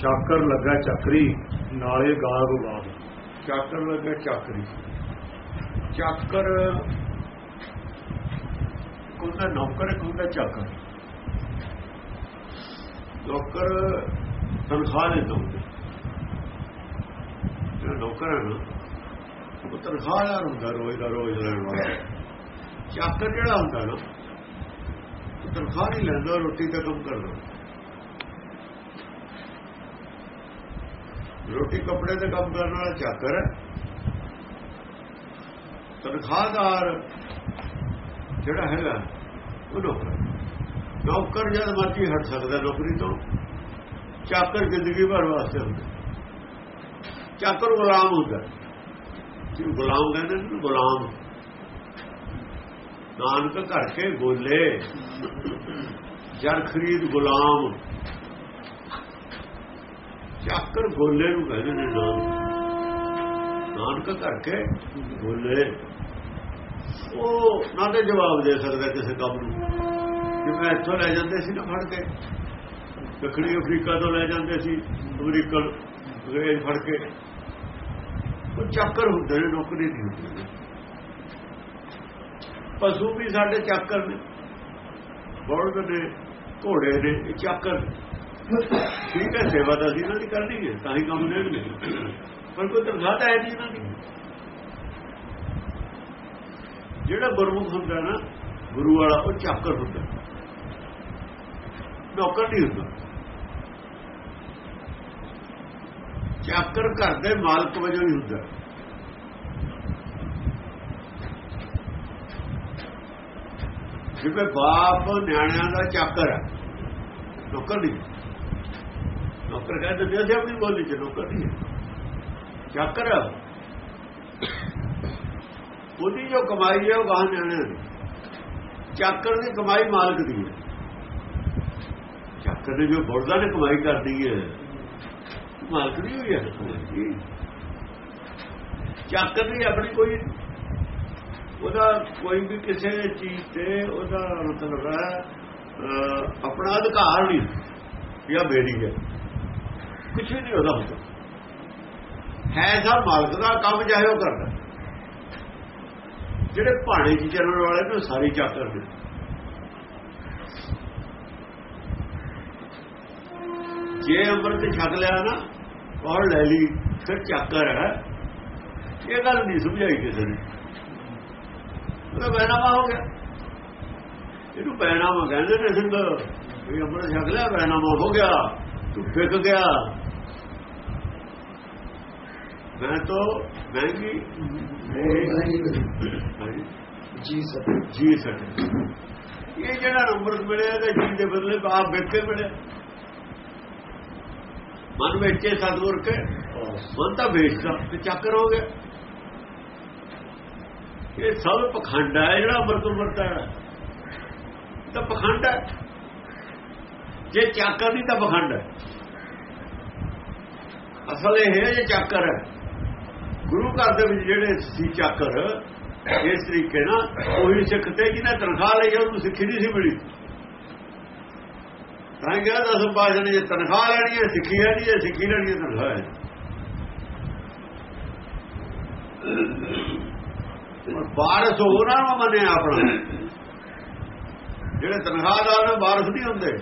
ਚਾਕਰ ਲੱਗਾ ਚੱਕਰੀ, ਨਾਲੇ ਗਾਗ ਬਾਗ ਚਾਕਰ ਲੱਗਾ ਚਾਕਰੀ। ਚਾਕਰ ਕੋਦਾ ਨੌਕਰ ਕੋਦਾ ਚਾਕਰ। ਨੌਕਰ ਤਨਖਾਹ ਦੇ ਦੋ ਜਿਹੜਾ ਨੌਕਰ ਹੈ ਨਾ, ਉਹ ਤਨਖਾਹਦਾਰ ਹੁੰਦਾ ਰੋਜ਼ ਦਾ ਰੋਜ਼ ਲੈਣ ਵਾਲਾ। ਚਾਕਰ ਜਿਹੜਾ ਹੁੰਦਾ ਨਾ, ਉਹ ਤਨਖਾਹ ਨਹੀਂ ਲੈਂਦਾ, ਰੋਟੀ ਦਾ ਕੰਮ ਕਰਦਾ। ਰੋਟੀ ਕੱਪੜੇ ਤੇ ਕੰਮ ਕਰਨ ਵਾਲਾ ਚਾਕਰ ਹੈ। ਤਨਖਾਹਦਾਰ ਜਿਹੜਾ ਹੈਗਾ, ਉਹ ਨੌਕਰ ਨੌਕਰ ਜਦ ਮਰਜ਼ੀ ਹਟ ਸਕਦਾ ਨੌਕਰੀ ਤੋਂ। ਚਾਕਰ ਜ਼ਿੰਦਗੀ ਭਰ ਵਾਸਤੇ ਹੁੰਦਾ ਚਾਕਰ ਗੁਲਾਮ ਹੁੰਦਾ ਜਿਹਨੂੰ ਗੁਲਾਮ ਕਹਿੰਦੇ ਨੇ ਗੁਲਾਮ ਨਾਨਕ ਘਰ ਕੇ ਗੋਲੇ ਜਰ ਖਰੀਦ ਗੁਲਾਮ। ਚਾਕਰ ਗੋਲੇ ਨੂੰ ਕਹਿੰਦੇ ਨੇ ਨਾਨਕ ਨਾਨਕ ਕਰਕੇ ਕੇ ਗੋਲੇ। ਉਹ ਨਾ ਤੇ ਜਵਾਬ ਦੇ ਸਕਦਾ ਕਿਸੇ ਕੰਮ ਨੂੰ। ਜਿਵੇਂ ਇੱਥੋਂ ਲੈ ਜਾਂਦੇ ਸੀ ਨਾ ਫੜ ਕੇ। ਦੱਖਣੀ ਅਫਰੀਕਾ ਤੋਂ ਲੈ ਜਾਂਦੇ ਸੀ, ਅਮਰੀਕਨ, ਅੰਗਰੇਜ਼ ਫੜ ਕੇ। ਉਹ ਚੱਕਰ ਹੁੰਦੇ ਨੇ, ਨੌਕਰੀ ਨਹੀਂ ਹੁੰਦੀ। ਪਸ਼ੂ ਵੀ ਸਾਡੇ ਚੱਕਰ ਨੇ। ਬੋਲਦ ਨੇ, ਘੋੜੇ ਨੇ, ਇਹ ਚੱਕਰ। ਠੀਕ ਹੈ, ਸੇਵਾ ਤਾਂ ਅਸੀਂ ਇਹਨਾਂ ਦੀ ਕਰਨੀ ਹੈ, ਤਾਂ ਹੀ ਕੰਮ ਦੇਣਗੇ। ਪਰ ਕੋਈ ਤਨਖਾਹ ਤਾਂ ਹੈ ਨਹੀਂ ਇਹਨਾਂ ਦੀ। ਜਿਹੜਾ ਗੁਰਮੁਖ ਹੁੰਦਾ ਨਾ, ਗੁਰੂ ਵਾਲਾ, ਉਹ ਚਾਕਰ ਹੁੰਦਾ। ਨੌਕਰ ਨਹੀਂ ਹੁੰਦਾ। ਚਾਕਰ ਘਰ ਦੇ ਮਾਲਕ ਵਜੋਂ ਹੀ ਹੁੰਦਾ। ਜਿਵੇਂ ਬਾਪ ਨਿਆਣਿਆਂ ਦਾ ਚਾਕਰ ਹੈ, ਨੌਕਰ ਨਹੀਂ। ਨੌਕਰ ਕਹਿੰਦੇ ਨੇ ਅਸੀਂ ਆਪਣੀ ਬੋਲੀ ਚ ਨੌਕਰ ਨਹੀਂ ਚੱਕਰ ਉਹਦੀ ਜੋ ਕਮਾਈ ਹੈ ਉਹ ਗਾਹ ਨਿਆਣਿਆਂ ਦੀ। ਚੱਕਰ ਦੀ ਕਮਾਈ ਮਾਲਕ ਦੀ ਹੈ। ਚੱਕਰ ਦੀ ਜੋ ਬੋਲਦਾ ਨੇ ਕਮਾਈ ਕਰਦੀ ਹੈ, ਮਾਲਕ ਦੀ ਹੋਈ ਹੈ ਚੱਕਰ ਦੀ ਆਪਣੀ ਕੋਈ, ਉਹਦਾ ਕੋਈ ਵੀ ਕਿਸੇ ਚੀਜ਼ ਤੇ ਉਹਦਾ ਮਤਲਬ ਹੈ ਆਪਣਾ ਅਧਿਕਾਰ ਨਹੀਂ ਜਾਂ ਮੇਰੀ ਹੈ। ਕੁਝ ਨਹੀਂ ਉਹਦਾ ਹੁੰਦਾ। ਹੈ ਸਭ ਮਾਲਕ ਦਾ ਕੰਮ ਚਾਹੇ ਉਹ ਕਰਦਾ। ਜਿਹੜੇ ਭਾਣੇ ਚ ਚੱਲਣ ਵਾਲੇ ਨੇ ਸਾਰੀ ਚਾਕਰ ਨੇ ਜੇ ਅੰਮ੍ਰਿਤ ਛਕ ਲਿਆ ਨਾ, ਔਰ ਲੈ ਲਈ, ਫਿਰ ਚੱਕਰ ਹੈ। ਇਹ ਗੱਲ ਨਹੀਂ ਸਮਝਾਈ ਕਿਸੇ ਨੇ। ਉਹਦਾ ਬੈਨਾਮਾ ਹੋ ਗਿਆ। ਇਹਨੂੰ ਬੈਨਾਮਾ ਕਹਿੰਦੇ ਨੇ ਸਿੰਘ ਵੀ ਅੰਮ੍ਰਿਤ ਛਕ ਲਿਆ ਬੈਨਾਮਾ ਹੋ ਗਿਆ, ਤੂੰ ਫਿਕ ਗਿਆ। ਮੈਂ ਤਾਂ ਮਹਿੰਗੀ ਜੀ ਸਰ ਜੀ, ਸਰ। ਇਹ ਜਿਹੜਾ ਅੰਮ੍ਰਿਤ ਮਿਲਿਆ ਤੇ ਜੀ ਦੇ ਬਦਲੇ ਆਪ ਵੇਖੇ ਮਿਲਿਆ ਮਨ ਵੇਚੇ ਸਤਗੁਰ ਕੇ, ਮਨ ਤਾਂ ਵੇਚਦਾ ਤੇ ਚੱਕਰ ਹੋ ਗਿਆ ਇਹ ਸਭ ਪਖੰਡ ਹੈ, ਜਿਹੜਾ ਅੰਮ੍ਰਿਤ ਵਰਤਾ ਤਾਂ ਪਖੰਡ ਹੈ। ਜੇ ਚੱਕਰ ਨਹੀਂ ਤਾਂ ਪਖੰਡ ਹੈ। ਅਸਲ ਇਹ ਹੈ, ਜੇ ਚੱਕਰ ਹੈ। ਗੁਰੂ ਘਰ ਦੇ ਵਿੱਚ ਜਿਹੜੇ ਸੀ ਚੱਕਰ, ਇਸ ਤਰੀਕੇ ਨਾਲ ਉਹੀ ਸਿੱਖ ਤੇ ਜਿਹਨੇ ਤਨਖਾਹ ਲਈ ਉਹਨੂੰ ਸਿੱਖੀ ਨਹੀਂ ਸੀ ਮਿਲੀ। ਤਾਂ ਕਿਹਾ ਦਸ ਬਾਜਣ ਜੇ ਤਨਖਾਹ ਲੈਣੀ ਹੈ, ਸਿੱਖੀ ਹੈ ਨਹੀਂ, ਜੇ ਸਿੱਖੀ ਲੈਣੀ ਹੈ, ਤਨਖਾਹ ਹੈ ਬਾਰਸ ਉਹਨਾਂ ਨਾ ਮੰਨਿਆ ਆਪਣਾ। ਜਿਹੜੇ ਤਨਖਾਹਦਾਰ ਨੇ, ਬਾਰਸ ਨਹੀਂ ਹੁੰਦੇ।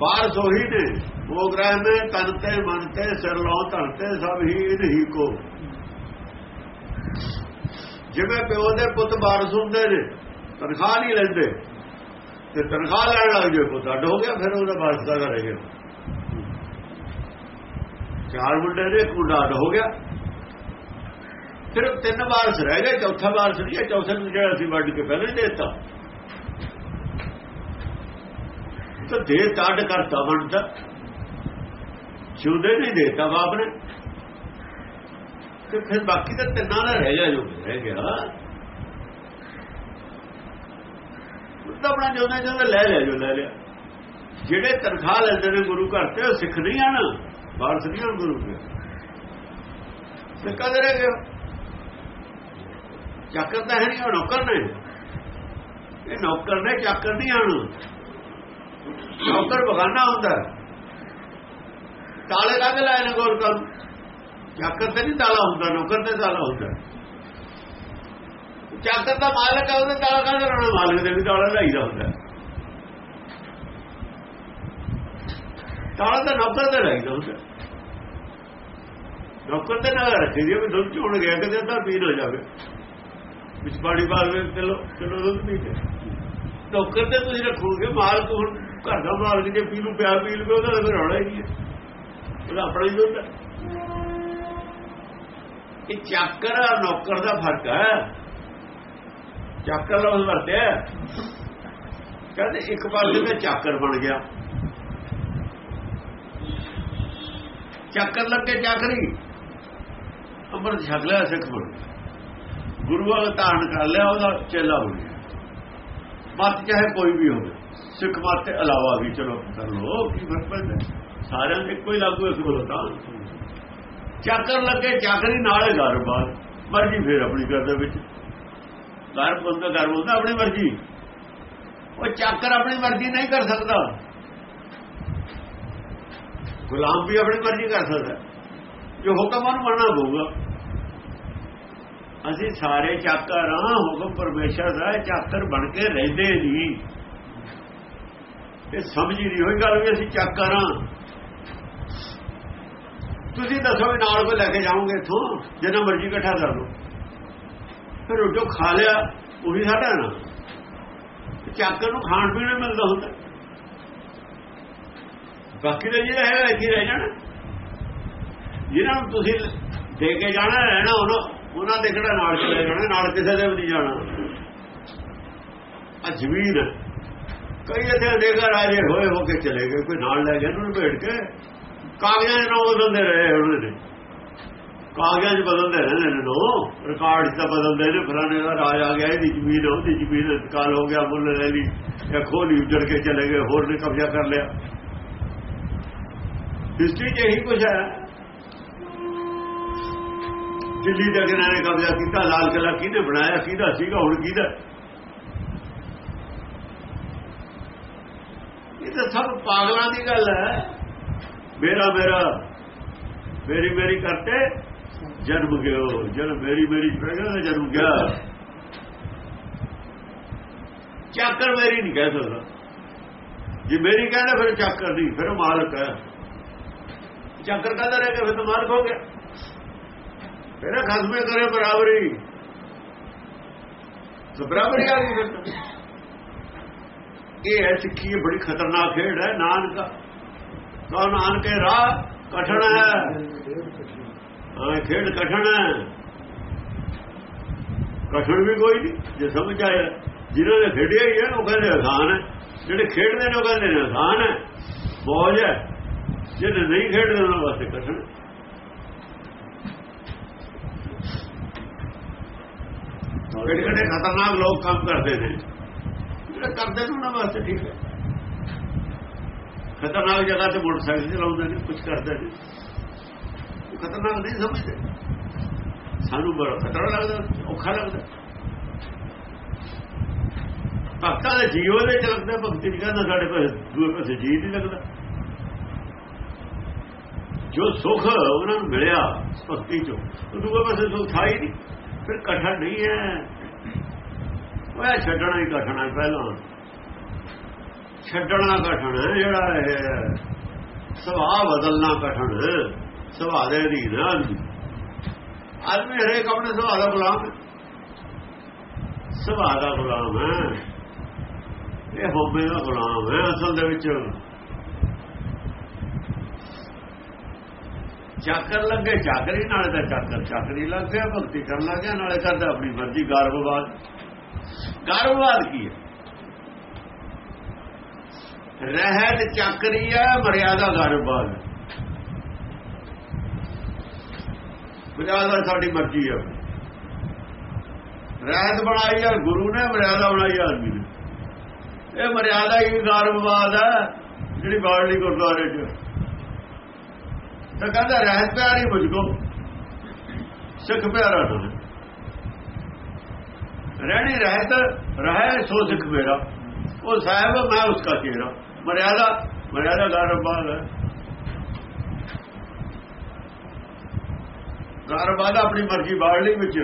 ਬਾਰਸ ਉਹੀ ਨੇ। ਉਹ ਗ੍ਰਹਿ ਮੇ ਤਨ ਤੇ, ਮਨ ਤੇ, ਸਿਰ ਲਾਉ ਧਨ ਤੇ, ਸਭ ਹੀ ਕੋ। ਜਿਵੇਂ ਪਿਓ ਦੇ ਪੁੱਤ ਬਾਰਸ ਹੁੰਦੇ ਨੇ, ਤਨਖਾਹ ਨਹੀਂ ਲੈਂਦੇ, ਤੇ ਤਨਖਾਹ ਲੈਣ ਲੱਗ ਜੇ ਪੁੱਤ ਅੱਡ ਹੋ ਗਿਆ, ਫਿਰ ਉਹਦਾ ਬਾਰਸ ਦਾ ਰਹਿ ਗਿਆ ਚਾਰ ਮੁੰਡੇ ਨੇ ਕੁੰਡਾ ਅੱਡ ਹੋ ਗਿਆ। ਫਿਰ ਤਿੰਨ ਵਾਰਸ ਰਹਿ ਗਏ, ਚੌਥਾ ਵਾਰਸ ਨਹੀਂ ਚੌਥੇ ਨੂੰ ਜਿਹੜਾ ਅਸੀਂ ਵੱਢ ਕੇ ਪਹਿਲੇ ਦੇਤਾ। ਤਾਂ ਦੇ ਤਾੜ ਕਰਤਾ ਬਣਦਾ ਜੁਦੇ ਨਹੀਂ ਦੇਤਾ ਬਾਪ ਨੇ। ਤੇ ਫਿਰ ਬਾਕੀ ਤਾਂ ਤਿੰਨਾਂ ਦਾ ਰਹਿ ਗਿਆ ਜੋ ਰਹਿ ਗਿਆ। ਉਹ ਆਪਣਾ ਜੋਨੇ ਜੋਨੇ ਲੈ ਲਿਆ, ਜੋ ਲੈ ਲਿਆ। ਜਿਹੜੇ ਤਨਖਾਹ ਲੈਂਦੇ ਨੇ ਗੁਰੂ ਘਰ ਤੇ, ਉਹ ਸਿੱਖ ਨਹੀਂ ਹਨ ਵਾਰਸ ਨਹੀਂ ਹਨ ਗੁਰੂ ਦੇ। ਤੇ ਕਦ ਰਹਿ ਗਿਆ ਚੱਕਰ ਤਾਂ ਹੈ ਨਹੀਂ, ਉਹ ਨੌਕਰ ਨੇ। ਇਹ ਨੌਕਰ ਨੇ, ਚੱਕਰ ਨਹੀਂ ਹਨ ਨੌਕਰ ਬਗਾਨਾ ਹੁੰਦਾ। ਤਾਲੇ ਕਾਹਦੇ ਲਾਏ ਨੇ ਗੋਲਕਾਂ ਨੂੰ ਚਾਕਰ ਤੇ ਨਹੀਂ ਤਾਲਾ ਹੁੰਦਾ, ਨੌਕਰ ਤੇ ਤਾਲਾ ਹੁੰਦਾ। ਚਾਕਰ ਦਾ ਮਾਲਕ ਹੈ ਉਹਦੇ ਤਾਲਾ ਕਾਹਦੇ ਲਾਉਣਾ ਮਾਲਕ ਦੇ ਵੀ ਤਾਲਾ ਲਾਈਦਾ ਹੁੰਦਾ। ਤਾਲਾ ਤਾਂ ਨੌਕਰ ਤੇ ਲਾਈਦਾ ਹੁੰਦਾ। ਨੌਕਰ ਤੇ ਨਾ ਰੱਖੀ ਜੇ ਵੀ ਦੁੱਧ ਚੋਣ ਗਿਆ ਕਦੇ ਤਾਂ ਪੀ ਨਾ ਜਾਵੇ। ਵਿੱਚ ਪਾਣੀ ਬਾਲ ਵਿੱਚ ਚਲੋ ਚਲੋ ਦੁੱਧ ਪੀ ਕੇ। ਨੌਕਰ ਤੇ ਤੁਸੀਂ ਰੱਖੋਗੇ, ਮਾਲਕ ਹੁਣ ਘਰ ਦਾ ਮਾਲਕ ਜੇ ਪੀ ਨੂੰ ਪਿਆ ਪੀ ਲਵੇ ਉਹਦਾ ਤਾਂ ਰੌਲਾ ਹੀ ਨਹੀਂ ਹੈ। ਉਹਦਾ ਆਪਣਾ ਹੀ ਦੁੱਧ ਇਹ ਚਾਕਰ ਔਰ ਨੌਕਰ ਦਾ ਫ਼ਰਕ ਹੈ। ਚਾਕਰ ਲਫ਼ਜ਼ ਵਰਤਿਆ ਕਹਿੰਦੇ ਇੱਕ ਪਾਸੇ ਤੇ ਚਾਕਰ ਬਣ ਗਿਆ। ਚਾਕਰ ਲੱਗੇ ਚਾਕਰੀ। ਅੰਮ੍ਰਿਤ ਛਕ ਲਿਆ, ਸਿੱਖ ਬਣ ਗੁਰੂਆਂ ਗੁਰੂ ਧਾਰਨ ਕਰ ਲਿਆ, ਉਹਦਾ ਚੇਲਾ ਬਣ ਗਿਆ। ਮਤ ਚਾਹੇ ਕੋਈ ਵੀ ਹੋਵੇ, ਸਿੱਖ ਮਤ ਤੇ ਇਲਾਵਾ ਵੀ ਚਲੋ ਕਰ ਲੋ ਕੀ ਫ਼ਰਕ ਪੈਂਦਾ? ਸਾਰਿਆਂ ਦੇ ਕੋਈ ਲਾਗੂ ਇਸ ਕੋਲ ਤਾਂ ਚਾਕਰ ਲੱਗੇ, ਚਾਕਰੀ ਨਾਲੇ ਘਰ ਬਾਹਰ। ਮਰਜ਼ੀ ਫੇਰ ਆਪਣੀ ਕਰਦੇ ਵਿੱਚ। ਘਰ ਬੰਦਾ ਘਰ ਬੰਦਾ, ਆਪਣੀ ਮਰਜ਼ੀ। ਉਹ ਚਾਕਰ ਆਪਣੀ ਮਰਜ਼ੀ ਨਹੀਂ ਕਰ ਸਕਦਾ। ਗੁਲਾਮ ਵੀ ਆਪਣੀ ਮਰਜ਼ੀ ਕਰ ਸਕਦਾ। ਜੋ ਹੁਕਮ ਉਹਨੂੰ ਮੰਨਣਾ ਪਊਗਾ। ਅਸੀਂ ਸਾਰੇ ਚਾਕਰ ਹਾਂ, ਹੁਕਮ ਪਰਮੇਸ਼ਰ ਦਾ ਚਾਕਰ ਬਣ ਕੇ ਰਹਿੰਦੇ ਨਹੀਂ। ਇਹ ਸਮਝ ਹੀ ਨਹੀਂ ਹੋਈ ਗੱਲ ਵੀ ਅਸੀਂ ਚਾਕਰ ਹਾਂ। ਤੁਸੀਂ ਦੱਸੋ ਵੀ ਨਾਲ ਕੋਈ ਲੈ ਕੇ ਜਾਓਗੇ ਇਥੋਂ? ਜਿੰਨਾ ਮਰਜ਼ੀ ਇਕੱਠਾ ਕਰ ਲਓ। ਫਿਰ ਉਹ ਜੋ ਖਾ ਲਿਆ, ਉਹ ਵੀ ਸਾਡਾ ਨਾ। ਚਾਕਰ ਨੂੰ ਖਾਣ ਪੀਣ ਨੂੰ ਮਿਲਦਾ ਹੁੰਦਾ। ਬਾਕੀ ਦਾ ਜਿਹੜਾ ਹੈਗਾ ਇੱਥੇ ਰਹਿ ਜਾਣਾ। ਜਿਹਨਾਂ ਨੂੰ ਤੁਸੀਂ ਦੇ ਕੇ ਜਾਣਾ, ਰਹਿਣਾ ਉਹਨਾਂ ਉਹਨਾਂ ਦੇ ਕਿਹੜਾ ਨਾਲ ਚਲੇ ਜਾਣਾ, ਨਾਲ ਕਿਸੇ ਦੇ ਵੀ ਨਹੀਂ ਜਾਣਾ। ਆ ਜ਼ਮੀਨ ਹੈ। ਕਈ ਇੱਥੇ ਅਨੇਕਾਂ ਰਾਜੇ ਹੋਏ ਹੋ ਕੇ ਚਲੇ ਗਏ, ਕੋਈ ਨਾਲ ਲੈ ਗਿਆ, ਉਹਨੂੰ ਭੇੜ ਕੇ। ਕਾਗਜ਼ਾਂ 'ਚ ਨਾ ਬਦਲਦੇ ਰਹੇ ਉਹਨਾਂ ਨੇ ਕਾਗਜ਼ਾਂ 'ਚ ਬਦਲਦੇ ਰਹਿੰਦੇ ਨੇ ਨੋ ਰਿਕਾਰਡ ਤਾਂ ਬਦਲਦੇ ਨੇ, ਫਲਾਣੇ ਦਾ ਰਾਜ ਆ ਗਿਆ, ਇਹਦੀ ਜ਼ਮੀਨ ਉਹਦੀ ਜ਼ਮੀਨ ਇੰਤਕਾਲ ਹੋ ਗਿਆ, ਮੁੱਲ ਲੈ ਲਈ, ਜਾਂ ਖੋਲੀ ਉੱਜੜ ਕੇ ਚਲੇ ਗਏ, ਹੋਰ ਨੇ ਕਬਜ਼ਾ ਕਰ ਲਿਆ। ਹਿਸਟਰੀ 'ਚ ਇਹੀ ਕੁਝ ਹੈ। ਦਿੱਲੀ ਦਾ ਕਿਨਾਂ ਨੇ ਕਬਜ਼ਾ ਕੀਤਾ, ਲਾਲ ਕਿਲਾ ਕਿਹਨੇ ਬਣਾਇਆ, ਕਿਹਦਾ ਸੀਗਾ, ਹੁਣ ਕਿਹਦਾ? ਇਹ ਤਾਂ ਸਭ ਪਾਗਲਾਂ ਦੀ ਗੱਲ ਹੈ। ਮੇਰਾ ਮੇਰਾ, ਮੇਰੀ ਮੇਰੀ ਕਰਤੇ, ਜਨਮ ਗਿਓ ਜਦ ਮੇਰੀ ਮੇਰੀ ਪੈਗਾ ਦਾ ਜਨਮ ਗਿਆ ਚਾਕਰ ਮੇਰੀ ਨਹੀਂ ਕਹਿ ਸਕਦਾ। ਜੇ ਮੇਰੀ ਕਹਿੰਦਾ ਫਿਰ ਚਾਕਰ ਨਹੀਂ, ਫਿਰ ਮਾਲਕ ਹੈ। ਚਾਕਰ ਕਹਦਾ ਰਹਿ ਗਿਆ, ਫਿਰ ਤਾਂ ਮਾਲਕ ਹੋ ਗਿਆ। ਫਿਰ ਖਸਮੇ ਕਰੇ ਬਰਾਬਰੀ। ਤਾਂ ਬਰਾਬਰੀ ਆ ਗਈ ਫਿਰ ਇਹ ਹੈ ਸਿੱਖੀ, ਇਹ ਬੜੀ ਖਤਰਨਾਕ ਖੇਡ ਹੈ, ਨਾਨਕ। ਕੋ ਨਾਨਕੇ ਰਾਹ ਕਠਣ ਹੈ। ਹਾਂ, ਖੇਡ ਕਠਣ ਹੈ। ਕਠਣ ਵੀ ਕੋਈ ਨਹੀਂ, ਜੇ ਸਮਝ ਆਇਆ ਜਿਹਨਾਂ ਨੇ ਖੇਡਿਆ ਹੀ ਹੈ, ਉਹ ਕਹਿੰਦੇ ਆਸਾਨ ਹੈ। ਜਿਹੜੇ ਖੇਡਦੇ ਨੇ, ਉਹ ਕਹਿੰਦੇ ਨੇ ਆਸਾਨ ਹੈ। ਮੌਜ ਹੈ। ਜਿਹੜੇ ਨਹੀਂ ਖੇਡਦੇ, ਉਹਨਾਂ ਵਾਸਤੇ ਕਠਣ ਕਿਹੜੇ ਕਿਹੜੇ ਖਤਰਨਾਕ ਲੋਕ ਕੰਮ ਕਰਦੇ ਨੇ? ਜਿਹੜੇ ਕਰਦੇ ਨੇ, ਉਹਨਾਂ ਵਾਸਤੇ ਠੀਕ ਹੈ। ਖਤਰਨਾਕ ਜਗ੍ਹਾ ਤੇ ਮੋਟਰਸਾਈਕਲ ਚਲਾਉਂਦੇ ਨੇ ਕੁਝ ਕਰਦੇ ਨੇ। ਉਹ ਖਤਰਨਾਕ ਨਹੀਂ ਸਮਝਦੇ। ਸਾਨੂੰ ਬੜਾ ਖਤਰਾ ਲੱਗਦਾ, ਔਖਾ ਲੱਗਦਾ। ਭਗਤਾਂ ਦੇ ਜੀਵ ਦੇ ਚ ਲੱਗਦਾ, ਭਗਤੀ ਨਹੀਂ ਕਹਿੰਦਾ ਸਾਡੇ ਪਾਸੇ ਦੂਏ ਪਾਸੇ ਜੀਵ ਨਹੀਂ ਲੱਗਦਾ। ਜੋ ਸੁਖ ਉਹਨਾਂ ਨੂੰ ਮਿਲਿਆ ਭਗਤੀ ਚੋਂ, ਉਹ ਦੂਏ ਪਾਸੇ ਸੁਖ ਥਾ ਹੀ ਨਹੀਂ। ਫਿਰ ਕਠਨ ਨਹੀਂ ਹੈ। ਉਹ ਛੱਡਣਾ ਹੀ ਕਠਨ ਹੈ, ਪਹਿਲਾਂ। ਛੱਡਣਾ ਕਠਨ ਹੈ ਜਿਹੜਾ ਇਹ ਸੁਭਾਅ ਬਦਲਣਾ ਕਠਨ ਸੁਭਾਅ ਦੇ ਅਧੀਨ। ਆਦਮੀ ਆਦਮੀ ਹਰੇਕ ਆਪਣੇ ਸੁਭਾਅ ਦਾ ਗੁਲਾਮ ਹੈ। ਸੁਭਾਅ ਦਾ ਗੁਲਾਮ ਹੈ। ਇਹ ਹੋਵੇ ਦਾ ਗੁਲਾਮ ਹੈ, ਅਸਲ ਦੇ ਵਿੱਚ। ਚਾਕਰ ਲੱਗੇ, ਚਾਕਰੀ ਨਾਲੇ ਤਾਂ ਚਾਕਰ, ਚਾਕਰੀ ਲੱਗ ਗਿਆ, ਭਗਤੀ ਕਰਨ ਲੱਗ ਗਿਆ, ਨਾਲੇ ਕਰਦਾ ਆਪਣੀ ਮਰਜ਼ੀ ਗਰਭਵਾਦ ਗਰਭਵਾਦ ਕੀ ਹੈ? ਰਹਿਤ ਚਾਕਰੀ ਹੈ ਮਰਿਆਦਾ ਗਰਭਵਾਦ ਮਰਿਆਦਾ ਸਾਡੀ ਮਰਜ਼ੀ ਹੈ ਰਹਿਤ ਬਣਾਈ ਹੈ ਗੁਰੂ ਨੇ ਮਰਿਆਦਾ ਬਣਾਈ ਹੈ ਆਦਮੀ ਨੇ। ਇਹ ਮਰਿਆਦਾ ਹੀ ਗਰਭਵਾਦ ਹੈ ਜਿਹੜੀ ਬਾੜਲੀ ਗੁਰਦੁਆਰੇ 'ਚ। ਤਾਂ ਕਹਿੰਦਾ, ਰਹਿਤ ਪਿਆਰੀ ਮੁਝਕੋ, ਸਿੱਖ ਪਿਆਰਾ ਨਾ ਰਹਿਣੀ ਰਹਿਤ, ਰਹਿ ਸੋ ਸਿੱਖ ਮੇਰਾ। ਉਹ ਸਾਹਿਬ ਮੈਂ ਉਸਕਾ ਚਿਹਰਾ। ਮਰਿਆਦਾ ਮਰਿਆਦਾ ਗਰਬਾਦ ਗਰਬਾਦ ਆਪਣੀ ਮਰਜ਼ੀ ਬਾੜ ਲਈ ਵਿੱਚ।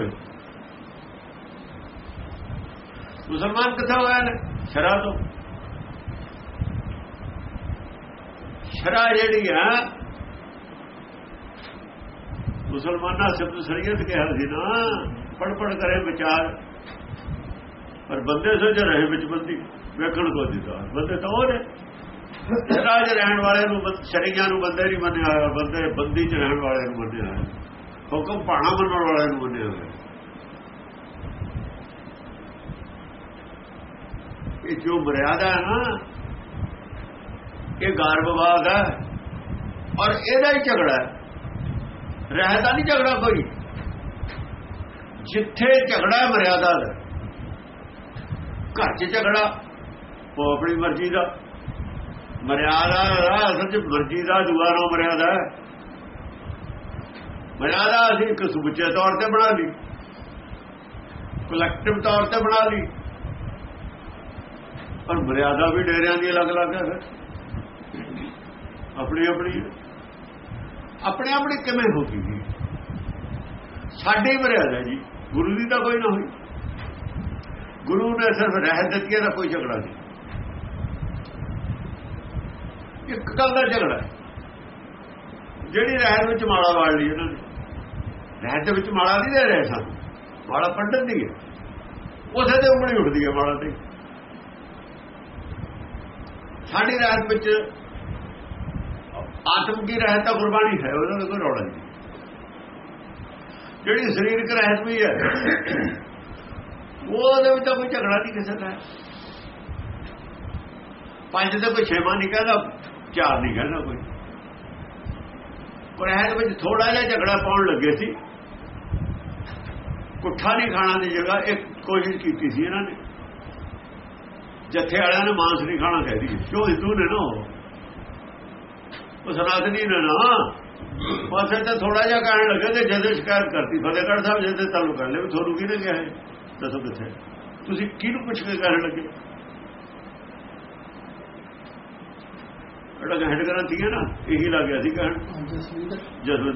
ਮੁਸਲਮਾਨ ਕਿੱਥਾ ਹੋਇਆ ਨੇ? ਸ਼ਰਾ ਤੋਂ। ਸ਼ਰਾ ਜਿਹੜੀ ਆ, ਮੁਸਲਮਾਨਾਂ ਸਿਰਫ ਸ਼ਰੀਅਤ ਕਿਹਾ ਸੀ ਨਾ ਪੜ ਪੜ ਕਰੇ ਵਿਚਾਰ। ਪਰ ਬੰਦੇ ਸੋ ਜੋ ਰਹੇ ਵਿੱਚ ਬੰਦੀ, ਵੇਖਣ ਕੋ ਦਿੱਤਾ ਬੰਦੇ ਤਾਂ ਉਹ ਨੇ। ਰਾਜ ਰਹਿਣ ਵਾਲੇ ਨੂੰ ਸ਼ਰੀਆਂ ਨੂੰ ਬੰਦੇ ਨਹੀਂ ਮੰਨਿਆ ਹੋਇਆ, ਬੰਦੇ ਬੰਦੀ ਚ ਰਹਿਣ ਵਾਲੇ ਨੂੰ ਮੰਨਿਆ ਹੋਇਆ। ਹੁਕਮ ਪਾਣਾ ਮੰਨਣ ਵਾਲੇ ਨੂੰ ਮੰਨਿਆ ਹੋਇਆ। ਇਹ ਜੋ ਮਰਿਆਦਾ ਹੈ ਨਾ, ਇਹ ਗਰਭਵਾਦ ਹੈ ਔਰ ਇਹਦਾ ਹੀ ਝਗੜਾ ਹੈ। ਰਹਿਦਾ ਨਹੀਂ ਝਗੜਾ ਕੋਈ। ਜਿੱਥੇ ਝਗੜਾ ਮਰਿਆਦਾ ਦਾ ਘਰ 'ਚ ਝਗੜਾ, ਉਹ ਆਪਣੀ ਮਰਜ਼ੀ ਦਾ। ਮਰਿਆਦਾ ਅਸਲ 'ਚ ਮਰਜ਼ੀ ਦਾ ਦੁਆਰਾ ਮਰਿਆਦਾ ਮਰਿਆਦਾ ਅਸੀਂ ਇੱਕ ਸੁਬਚੇ ਤੌਰ ਤੇ ਬਣਾ ਲਈ। ਕਲੈਕਟਿਵ ਤੌਰ ਤੇ ਬਣਾ ਲਈ। ਪਰ ਮਰਿਆਦਾ ਵੀ ਡੇਰਿਆਂ ਦੀ ਅਲੱਗ-ਅਲੱਗ ਹੈ। ਆਪਣੀ ਆਪਣੀ ਆਪਣੇ ਆਪਣੇ ਕਿਵੇਂ ਹੋ ਗਈ ਸਾਡੀ ਮਰਿਆਦਾ ਜੀ। ਗੁਰੂ ਦੀ ਤਾਂ ਕੋਈ ਨਾ ਹੋਈ। ਗੁਰੂ ਨੇ ਸਿਰਫ ਰਹਿਤ ਦਿੱਤੀ ਦਾ ਕੋਈ ਝਗੜਾ ਨਹੀਂ। ਇੱਕ ਗੱਲ ਦਾ ਝਗੜਾ ਜਿਹੜੀ ਰਹਿਤ ਵਿੱਚ ਮਾਲਾ ਵਾੜ ਲਈ ਉਹਨਾਂ ਨੇ। ਰਹਿਤ ਦੇ ਵਿੱਚ ਮਾਲਾ ਨਹੀਂ ਦੇ ਰਹੇ ਸਾਨੂੰ। ਮਾਲਾ ਪੰਡਤ ਦੀ ਹੈ। ਉਸੇ ਤੇ ਉਂਗਲੀ ਉੱਠਦੀ ਹੈ ਮਾਲਾ ਤੇ। ਸਾਡੀ ਰਹਿਤ ਵਿੱਚ ਆਤਮ ਦੀ ਰਹਿਤ ਤਾਂ ਗੁਰਬਾਣੀ ਹੈ, ਉਹਨਾਂ ਉਹਦਾ ਕੋਈ ਰੌਲਾ ਨਹੀਂ। ਜਿਹੜੀ ਸਰੀਰਕ ਰਹਿਤ ਵੀ ਹੈ ਉਹਦੇ ਵਿੱਚ ਤਾਂ ਕੋਈ ਝਗੜਾ ਨਹੀਂ ਕਿਸੇ ਦਾ ਪੰਜ ਤੇ ਕੋਈ ਛੇਵਾਂ ਨਹੀਂ ਕਹਿੰਦਾ ਚਾਰ ਨਹੀਂ ਕਹਿੰਦਾ ਕੋਈ। ਪਰ ਇਹਦੇ ਵਿੱਚ ਥੋੜਾ ਜਿਹਾ ਝਗੜਾ ਪਾਉਣ ਲੱਗੇ ਸੀ। ਕੁੱਠਾ ਨਹੀਂ ਖਾਣਾ ਦੀ ਜਗ੍ਹਾ, ਇੱਕ ਕੋਸ਼ਿਸ਼ ਕੀਤੀ ਸੀ ਇਹਨਾਂ ਨੇ। ਜੱਥੇ ਵਾਲਿਆਂ ਨੇ ਮਾਂਸ ਨਹੀਂ ਖਾਣਾ ਕਹਿ ਕਹਿਦੀ। ਕਿਉਂ ਹਿੰਦੂ ਨੇ ਨਾ ਉਹ? ਸਨਾਤਨੀ ਨੇ ਨਾ। ਪਾਸੇ ਤਾਂ ਥੋੜਾ ਜਿਹਾ ਕਹਿਣ ਲੱਗੇ ਤੇ ਜਦੋਂ ਸ਼ਿਕਾਇਤ ਕਰਤੀ, ਫਤਿਹਗੜ੍ਹ ਸਾਹਿਬ ਜਦੋਂ ਤਾਲੁਕ ਕਰ ਵੀ ਤੁਹਾਨੂੰ ਕਿਹਨੇ ਕਿਹਾ ਹੈ ਦੱਸੋ ਕਿੱਥੇ ਤੁਸੀਂ ਕਿਹਨੂੰ ਪੁੱਛ ਕੇ ਕਹਿਣ ਲੱਗੇ? ਜਿਹੜਾ ਹੈਡ ਗ੍ਰੰਥੀ ਹੈ ਨਾ ਇਹੀ ਲੱਗ ਗਿਆ ਸੀ ਕਹਿਣ। ਜਦੋਂ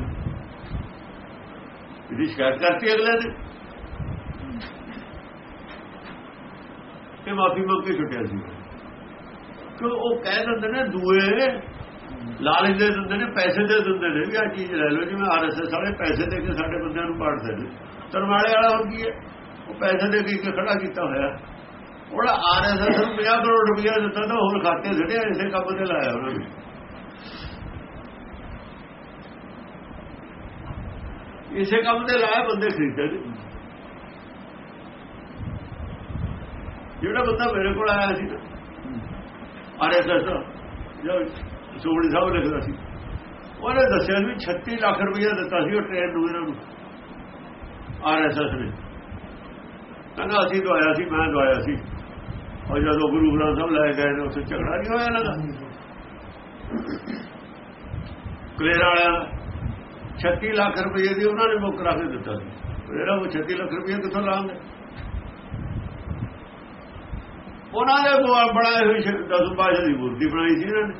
ਇਹਦੀ ਸ਼ਿਕਾਇਤ ਕਰਤੀ ਅਗਲੇ ਨੇ। ਇਹ ਮਾਫੀ ਮੰਗ ਕੇ ਛੁੱਟਿਆ ਸੀ। ਕਿਉਂ ਉਹ ਕਹਿ ਦਿੰਦੇ ਨੇ ਦੂਏ ਲਾਲਚ ਦੇ ਦਿੰਦੇ ਨੇ ਪੈਸੇ ਦੇ ਦਿੰਦੇ ਨੇ ਵੀ ਆ ਚੀਜ਼ ਲੈ ਲਓ ਜਿਵੇਂ ਆਰਐਸਐਸ ਵਾਲੇ ਪੈਸੇ ਦੇ ਕੇ ਸਾਡੇ ਬੰਦਿਆਂ ਨੂੰ ਪਾੜਦੇ ਨੇ। ਤਰਵਾਲੇ ਵਾਲਾ ਹੋ ਕੀ ਹੈ? ਪੈਸੇ ਦੇ ਕੇ ਖੜਾ ਕੀਤਾ ਹੋਇਆ। ਉਹਦਾ ਆਰਐਸਐਸ ਨੂੰ 50 ਕਰੋੜ ਰੁਪਇਆ ਦਿੱਤਾ ਤਾਂ ਹੋਰ ਖਾਤੇ ਛੱਡਿਆ ਇਸੇ ਕੰਮ ਤੇ ਲਾਇਆ ਉਹਨਾਂ ਨੇ। ਇਸੇ ਕੰਮ ਤੇ ਲਾਇਆ ਬੰਦੇ ਖਰੀਦਦੇ ਜਿਹੜਾ ਬੰਦਾ ਮੇਰੇ ਕੋਲ ਆਇਆ ਸੀ ਨਾ ਆਰਐਸਐਸ ਜੋ ਸੋਹਣੀ ਸਾਹਿਬ ਲਿਖਦਾ ਸੀ, ਉਹਨੇ ਦੱਸਿਆ ਵੀ 36 ਲੱਖ ਰੁਪਇਆ ਦਿੱਤਾ ਸੀ ਉਹ ਟ੍ਰੇਨ ਨੂੰ ਇਹਨਾਂ ਨੂੰ ਆਰਐਸਐਸ ਨੇ। ਕਹਿੰਦਾ ਅਸੀਂ ਦਵਾਇਆ ਸੀ, ਮੈਂ ਦਵਾਇਆ ਸੀ। ਔਰ ਜਦੋਂ ਗੁਰੂ ਗ੍ਰੰਥ ਸਾਹਿਬ ਲੈ ਗਏ ਨੇ, ਉੱਥੇ ਝਗੜਾ ਨਹੀਂ ਹੋਇਆ ਨਾ ਕਲੇਰ ਵਾਲਾ 36 ਲੱਖ ਰੁਪਏ ਦੀ ਉਹਨਾਂ ਨੇ ਮੁੱਕ ਰੱਖ ਦਿੱਤਾ ਸੀ। ਕਲੇਰਾ ਉਹ 36 ਲੱਖ ਰੁਪਏ ਕਿੱਥੋਂ ਲਾਉਂਦੇ ਉਹਨਾਂ ਦੇ ਬਣਾਏ ਹੋਈ ਦਸ ਪਾਸ਼ਾ ਦੀ ਮੂਰਤੀ ਬਣਾਈ ਸੀ ਇਹਨਾਂ ਨੇ।